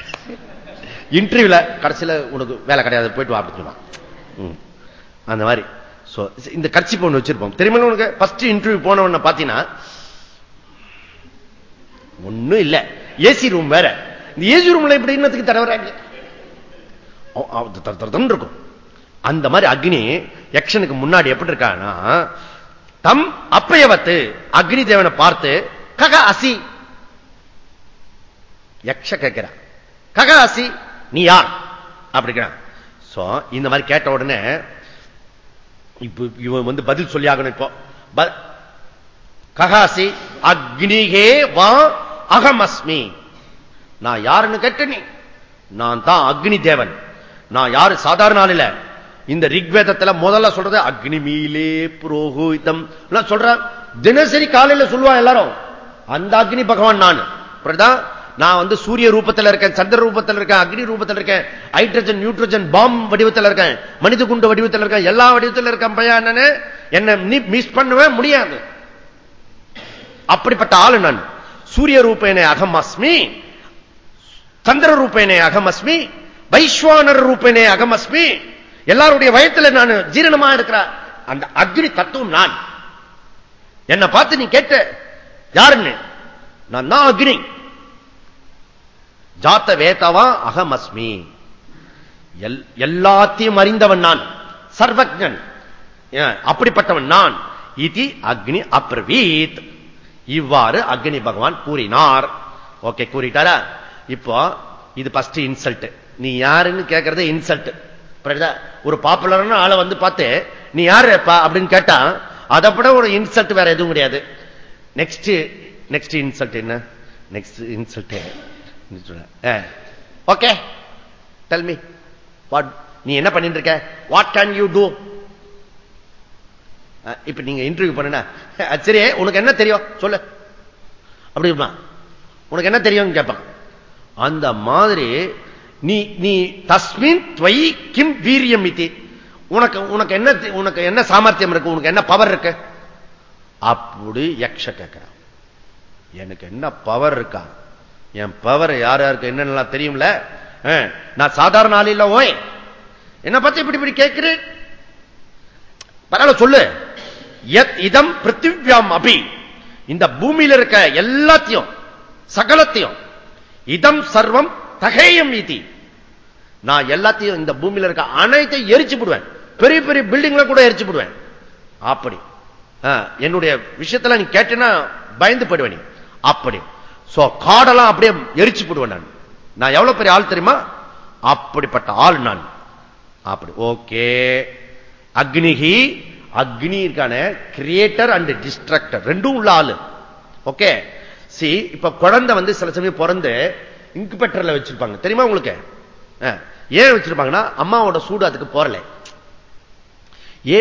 இன்டர்வியூல கடைசியில உனக்கு வேலை கிடையாது போயிட்டு வா அப்படின்னு அந்த மாதிரி. இந்த கட்சி பொண்ணு வச்சிருப்போம். தெரியுமா உனக்கு? ஃபர்ஸ்ட் இன்டர்வியூ போனவன பாத்தீங்கன்னா ஒண்ணும் இல்லை. ஏசி ரூம் வேற. இந்த ஏசி ரூம்ல இப்படி இன்னத்துக்கு தடவராங்க இருக்கும். அந்த மாதிரி அக்னி யக்ஷனுக்கு முன்னாடி எப்படி இருக்கான்னா தம் அப்பயவத்து அக்னி தேவனை பார்த்து கக அசி. யக்ஷ கேட்கிற. கக அசி நீ யார்? அப்படிங்கிறான் சோ இந்த மாதிரி கேட்ட உடனே இப்ப இவன் வந்து பதில் சொல்லி ஆகணும் இப்போ ககாசி அக்னிகே வா அகமஸ்மி நான் யாருன்னு கேட்ட நீ? நான் தான் அக்னி தேவன். நான் யாரு? சாதாரண ஆள் இந்த ரிக்வேதத்துல முதல்ல சொல்றது அக்னி மீலே புரோகிதம் சொல்ற தினசரி காலையில சொல்லுவான் எல்லாரும். அந்த அக்னி பகவான் நான். நான் வந்து சூரிய ரூபத்தில் இருக்கேன் சந்திர ரூபத்தில் இருக்கேன் அக்னி ரூபத்தில் இருக்கேன் ஹைட்ரஜன் நியூட்ரஜன் பாம் வடிவத்தில் இருக்கேன் மனித குண்டு வடிவத்தில் இருக்கேன் எல்லா வடிவத்தில் இருக்கேன் பையன் என்ன மிஸ் பண்ணவே முடியாது. அப்படிப்பட்ட ஆளு நான். சூரிய ரூபேனே அஸ்மி சந்திர ரூபேனே அகமஸ்மி வைஸ்வானர் ரூபேனே அகமஸ்மி. எல்லாருடைய வயத்துல நான் ஜீரணமா இருக்கிற அந்த அக்னி தத்துவம் நான். என்ன பார்த்து நீ கேட்ட யாருன்னு? நான் தான் அக்னி. ஜாத்த வேதவா அகமஸ்மி. எல்லாத்தையும் அறிந்தவன் நான். சர்வஜன். அப்படிப்பட்டவன் நான். இது அக்னி அப்ரவீத். இவ்வாறு அக்னி பகவான் கூறினார். ஓகே கூறிட்டாரா? இப்போ இது பஸ்ட் இன்சல்ட் நீ யாருன்னு கேட்கறது இன்சல்ட் ஒரு பாப்புலரான ஆளை வந்து பார்த்து நீ யாரு அப்படின்னு கேட்டா அதை விட ஒரு இன்சல்ட் வேற எதுவும் கிடையாது. நெக்ஸ்ட் நெக்ஸ்ட் இன்சல்ட் என்ன? Next insult okay tell me what நீ என்ன பண்ணிட்டு இருக்க? வாட் கேன் யூ டூ இப்ப நீங்க இன்டர்வியூ பண்ண சரி உனக்கு என்ன தெரியும்? சொல்லு. அப்படி உனக்கு என்ன தெரியும் கேட்பான் அந்த மாதிரி நீ நீ தஸ்மின் துவை கிம் வீரியம் இது உனக்கு உனக்கு என்ன உனக்கு என்ன சாமர்த்தியம் இருக்கு? உனக்கு என்ன பவர் இருக்கு? அப்படி யக்ஷ கேட்கிறான் எனக்கு என்ன பவர் இருக்கா? என் பவர் யார் யாருக்கு என்னென்னலாம் தெரியும்ல? நான் சாதாரண ஆள் இல்ல ஓய். என்ன பத்தி இப்படி இப்படி கேட்கிறேன் பரவாயில்ல சொல்லு. இதம் பிருத்திவியாம் அபி. இந்த பூமியில் இருக்க எல்லாத்தையும் சகலத்தையும் இதம் சர்வம் தகையம் இதி. நான் எல்லாத்தையும் இந்த பூமியில் இருக்க அனைத்தையும் எரிச்சு போடுவேன். பெரிய பெரிய பில்டிங்ல கூட எரிச்சு விடுவேன் அப்படி. என்னுடைய விஷயத்துல நீ கேட்டேன்னா பயந்து போயிடுவேன் நீ. அப்படி. சோ காடெல்லாம் அப்படியே எரிச்சு போடுவேன் நான். நான் எவ்வளவு பெரிய ஆள் தெரியுமா? அப்படிப்பட்ட ஆள் நான். அப்படி. ஓகே. அக்னிகி அக்னி இருக்கான கிரியேட்டர் அண்ட் டிஸ்ட்ரக்டர் ரெண்டும் உள்ள ஆளு. ஓகே. சி இப்ப குழந்தை வந்து சில சமயம் பிறந்து இன்குபேட்டர்ல வச்சிருப்பாங்க. தெரியுமா உங்களுக்கு? ஏன் வச்சிருப்பாங்கன்னா அம்மாவோட சூடு அதுக்கு போறல. ஏ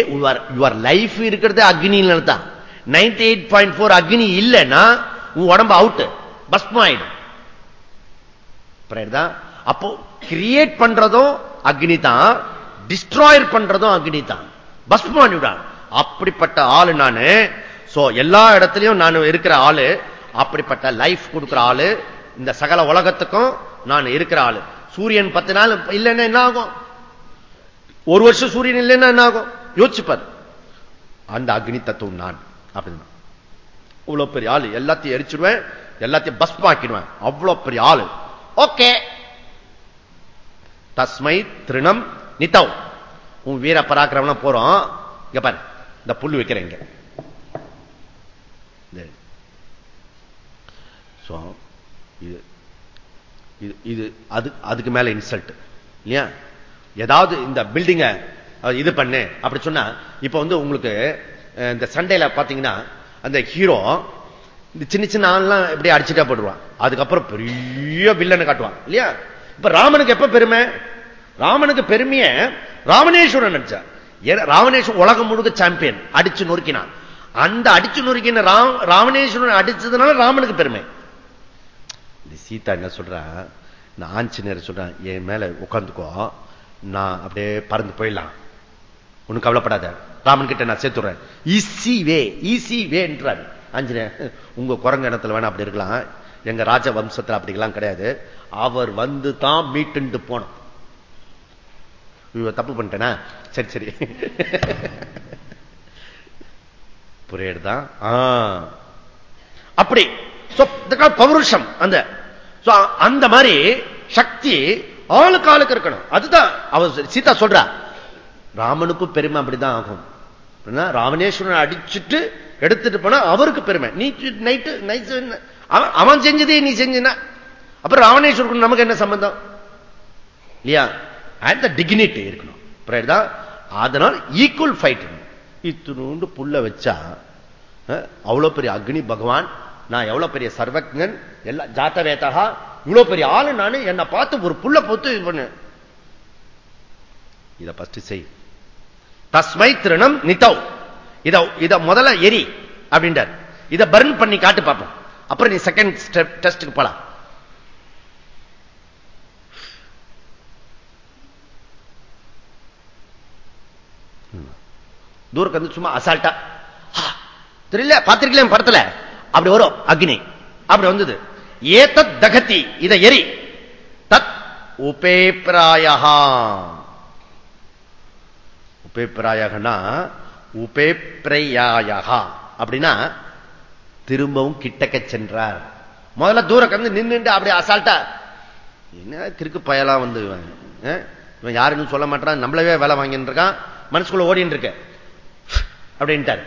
யுவர் லைஃப் இருக்கிறது அக்னியில தான் நைன்டி எயிட் பாயிண்ட் போர் அக்னி இல்லைன்னா உன் உடம்பு அவுட் பஸ்மம் ஆயிடும். அப்போ கிரியேட் பண்றதும் அக்னி தான் டிஸ்ட்ராயர் பண்றதும் அக்னி தான். பஸ்மானிவிடான் அப்படிப்பட்ட ஆளு நானு. சோ எல்லா இடத்துலயும் நான் இருக்கிற ஆளு அப்படிப்பட்ட லைஃப் கொடுக்குற ஆளு இந்த சகல உலகத்துக்கும் நான் இருக்கிற ஆளு. சூரியன் பத்து நாள் இல்லைன்னா என்ன ஆகும்? ஒரு வருஷம் சூரியன் இல்லைன்னா என்ன ஆகும்? யோசிச்சுப்பார் அந்த அக்னி தத்துவம் நான் அப்படின்னு. இவ்வளவு பெரிய ஆளு. எல்லாத்தையும் எரிச்சிடுவேன் எல்லாத்தையும் பஸ் பாக்கிடுவேன் அவ்வளவு பெரிய ஆளு. ஓகே. தஸ்மை திருணம் நித்தவ் உன் வீர பராக்கிரமம் போறோம். இங்க பாரு இந்த புல் வைக்கிறேன் இங்க. இது இது அது அதுக்கு மேல இன்சல்ட் இல்லையா? ஏதாவது இந்த பில்டிங்க இது பண்ணு அப்படி சொன்னா இப்ப வந்து உங்களுக்கு இந்த சண்டையில பாத்தீங்கன்னா அந்த ஹீரோ இந்த சின்ன சின்ன ஆள்லாம் எப்படி அடிச்சுட்டா போடுவான் அதுக்கப்புறம் பெரிய வில்லனை காட்டுவான். இல்லையா? இப்ப ராமனுக்கு எப்ப பெருமை? ராமனுக்கு பெருமைய ராமணேஸ்வரன் நினைச்சா ராமணேஸ்வரன் உலகம் முழுக்க சாம்பியன் அடிச்சு நொறுக்கினான். அந்த அடிச்சு நொறுக்கின ராவணேஸ்வரன் அடிச்சதுனால ராமனுக்கு பெருமை. சீதா என்ன சொல்ற? நான் ஆஞ்சநேயர் சொல்றேன் என் மேல உட்காந்துக்கோ நான் அப்படியே பறந்து போயிடலாம். ஒன்னும் கவலைப்படாத. ராமன் கிட்ட நான் சேர்த்துறேன். ஈசி வே ஈசி வேன்றாரு ஆஞ்சநேயர் உங்க குரங்க இடத்துல வேணா அப்படி இருக்கலாம். எங்க ராஜ வம்சத்துல அப்படிலாம் கிடையாது. அவர் வந்து தான் மீட்டு போனோம். தப்பு பண்ணிட்டேனா? சரி சரி. புரியுதுதான் அப்படி. பௌருஷம். அந்த அந்த மாதிரி சக்தி ஆளுக்கு ஆளுக்கு இருக்கணும். அதுதான் அவர் சீதா சொல்றா. ராமனுக்கும் பெருமை அப்படிதான் ஆகும். ராமணேஸ்வரன் அடிச்சுட்டு எடுத்துட்டு போனா அவருக்கு பெருமை. நீ நைட்டு நைட் அவன் செஞ்சதே நீ செஞ்சினா. அப்புறம் ராமணேஸ்வருக்கு நமக்கு என்ன சம்பந்தம்? இல்லையா? அந்த த டிக்னிட்டி இருக்கணும். அதனால் ஈக்குவல் ஃபைட் இத்தினூண்டு புல்ல வச்சா அவ்வளவு பெரிய அக்னி பகவான் நான் எவ்வளவு பெரிய சர்வஜன் எல்லா ஜாத்தவேதகா இவ்வளவு பெரிய ஆளு நானு என்னை பார்த்து ஒரு புள்ள பொத்து இது பண்ணு. இதை பஸ்ட் செய். தஸ்மை திருணம் நித்தவ் இத இத முதல்ல எரி அப்படின்றார். இதை பர்ன் பண்ணி காட்டு பார்ப்போம். அப்புறம் நீ செகண்ட் ஸ்டெப் டெஸ்டுக்கு போலாம். தூரக்கு வந்து சும்மா அசால்ட்டா தெரியல பார்த்திருக்கலாம் படத்துல? அப்படி வரும் அக்னி. அப்படி வந்தது. ஏதத் தகத்தி இதை எரி. தத் உபேப்பிராயா உபேப்ராயகனா உபேப்பிரையாயா அப்படின்னா திரும்பவும் கிட்டக்க சென்றார். முதல்ல தூரம் கந்து நின்று அப்படி அசால்ட்டா என்ன கிறுக்கு பயலாம் வந்து இவன் யாருன்னு சொல்ல மாட்டான் நம்மளவே வேலை வாங்கிட்டு இருக்கான் மனசுக்குள்ள ஓடிட்டு இருக்க. அப்படின்ட்டார்.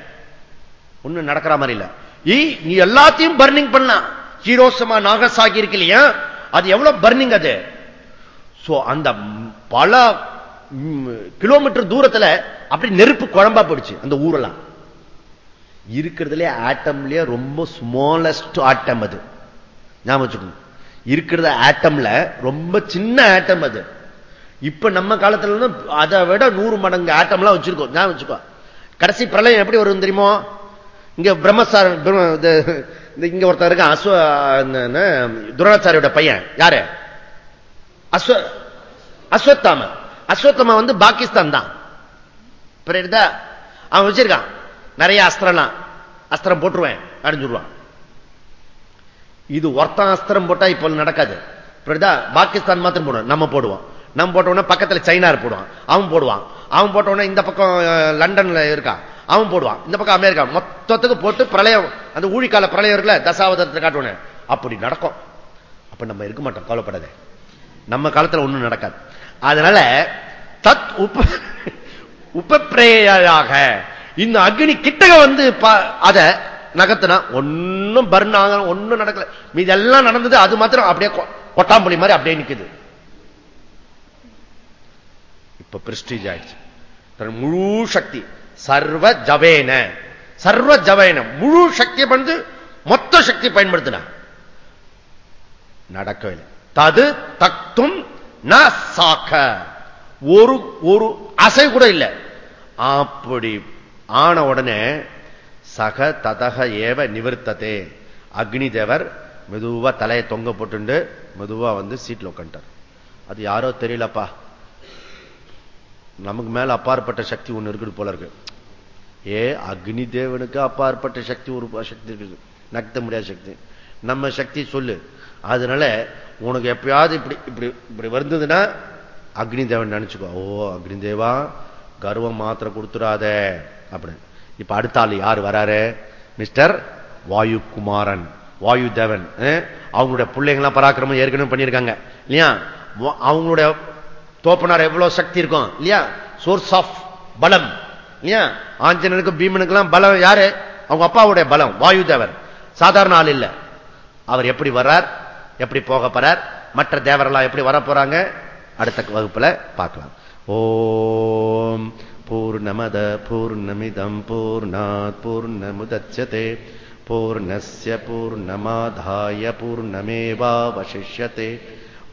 ஒண்ணு நடக்கிற மாதிரி இல்லை. நீ எல்லாத்தையும் பர்னிங் பண்ணலாம் ஹீரோசமா நாகசாகி இருக்கு இல்லையா? அது எவ்வளவு பர்னிங் அது? அந்த பல கிலோமீட்டர் தூரத்தில் அப்படி நெருப்பு குழம்பா போயிடுச்சு அந்த ஊரெல்லாம். இருக்கிறதுலே ஆட்டம்லயே ரொம்ப ஸ்மாலஸ்ட் ஆட்டம் அது. ஞாபகம் இருக்கிறத ஆட்டம்ல ரொம்ப சின்ன ஆட்டம் அது. இப்ப நம்ம காலத்துல அதை விட நூறு மடங்கு ஆட்டம்லாம் வச்சிருக்கோம். ஞாபகம் வச்சுக்கோ. கடைசி பிரளயம் எப்படி வரும் தெரியுமோ? இங்க பிரம்மசார இங்க ஒருத்தர் இருக்க அஸ்வ துரோணாச்சாரியோட பையன். யாரு? அஸ்வ அஸ்வத்தாம அஸ்வத்தம வந்து பாகிஸ்தான் தான். புரியுதா? அவன் வச்சிருக்கான். நிறைய அஸ்திரம்லாம். அஸ்திரம் போட்டுருவேன். அடிஞ்சுடுவான் இது ஒருத்தன் அஸ்திரம் போட்டா இப்ப நடக்காது. புரியுதா? பாகிஸ்தான் மாத்திரம் போடுவோம். நம்ம போடுவோம். நம்ம போட்டோம்னா பக்கத்துல சைனார் போடுவான். அவன் போடுவான். அவன் போட்டோம்னா இந்த பக்கம் லண்டன்ல இருக்கான். அவன் போடுவான். இந்த பக்கம் அமெரிக்கா மொத்தத்துக்கு போட்டு பிரளயம் அந்த ஊழிக்கால பிரளயம் இருக்குல்ல தசாவதத்தை காட்டுவேன். அப்படி நடக்கும். அப்ப நம்ம இருக்க மாட்டோம் கவலைப்படாத. நம்ம காலத்துல ஒண்ணும் நடக்காது. அதனால தத் உப உபப்பிரேயாக இந்த அக்னி கிட்டக வந்து அத நகர்த்தினா ஒன்னும் பர்ன் ஆக ஒன்னும் நடக்கல. இதெல்லாம் எல்லாம் நடந்தது அது மாத்திரம் அப்படியே கொட்டாம்புலி மாதிரி அப்படியே நிக்குது. இப்ப பிரஸ்டீஜ் ஆயிடுச்சு. முழு சக்தி. சர்வ ஜவேன. சர்வ ஜவேன. முழு சக்தியை பண்ணு மொத்த சக்தி பயன்படுத்தின. நடக்கவில்லை. தது தக்தும் ந சாக்க. ஒரு ஒரு அசை கூட இல்லை. அப்படி ஆன உடனே சக ததக ஏவ நிவர்த்ததே. அக்னி தேவர் மெதுவா தலையை தொங்க போட்டு மெதுவா வந்து சீட்ல உட்காந்துட்டார் அது யாரோ தெரியலப்பா. நமக்கு மேல அப்பாற்பட்ட சக்தி ஒண்ணு இருக்குது போல இருக்கு. ஏ அக்னி தேவனுக்கு அப்பாற்பட்ட சக்தி ஒரு சக்தி இருக்குது. நக்த முடியாத சக்தி. நம்ம சக்தி சொல்லு. அதனால உனக்கு எப்பயாவது இப்படி இப்படி இப்படி வந்ததுன்னா அக்னி தேவன் நினைச்சுக்கோ. ஓ அக்னி தேவா கர்வம் மாத்திரம் கொடுத்துடாத அப்படின்னு. இப்ப அடுத்த ஆள் யார் வராரு? மிஸ்டர் வாயு குமாரன் வாயு தேவன் அவங்களுடைய பிள்ளைங்களாம் பராக்கிரமம் ஏற்கனவே பண்ணியிருக்காங்க. இல்லையா? அவங்களுடைய தோப்பனார் எவ்வளவு சக்தி இருக்கும் இல்லையா? சோர்ஸ் ஆஃப் பலம் இல்லையா? ஆஞ்சனனுக்கு பீமனுக்கெல்லாம் பலம் யாரு? அவங்க அப்பாவுடைய பலம் வாயு தேவர் சாதாரண ஆள் இல்ல. அவர் எப்படி வர்றார்? எப்படி போக போறார்? மற்ற தேவரெல்லாம் எப்படி வர போறாங்க? அடுத்த வகுப்புல பார்க்கலாம். ஓம் பூர்ணமத பூர்ணமிதம் பூர்ணாத் பூர்ணமுதட்சதே பூர்ணஸ்ய பூர்ணமாதாய பூர்ணமேவாவசிஷ்யते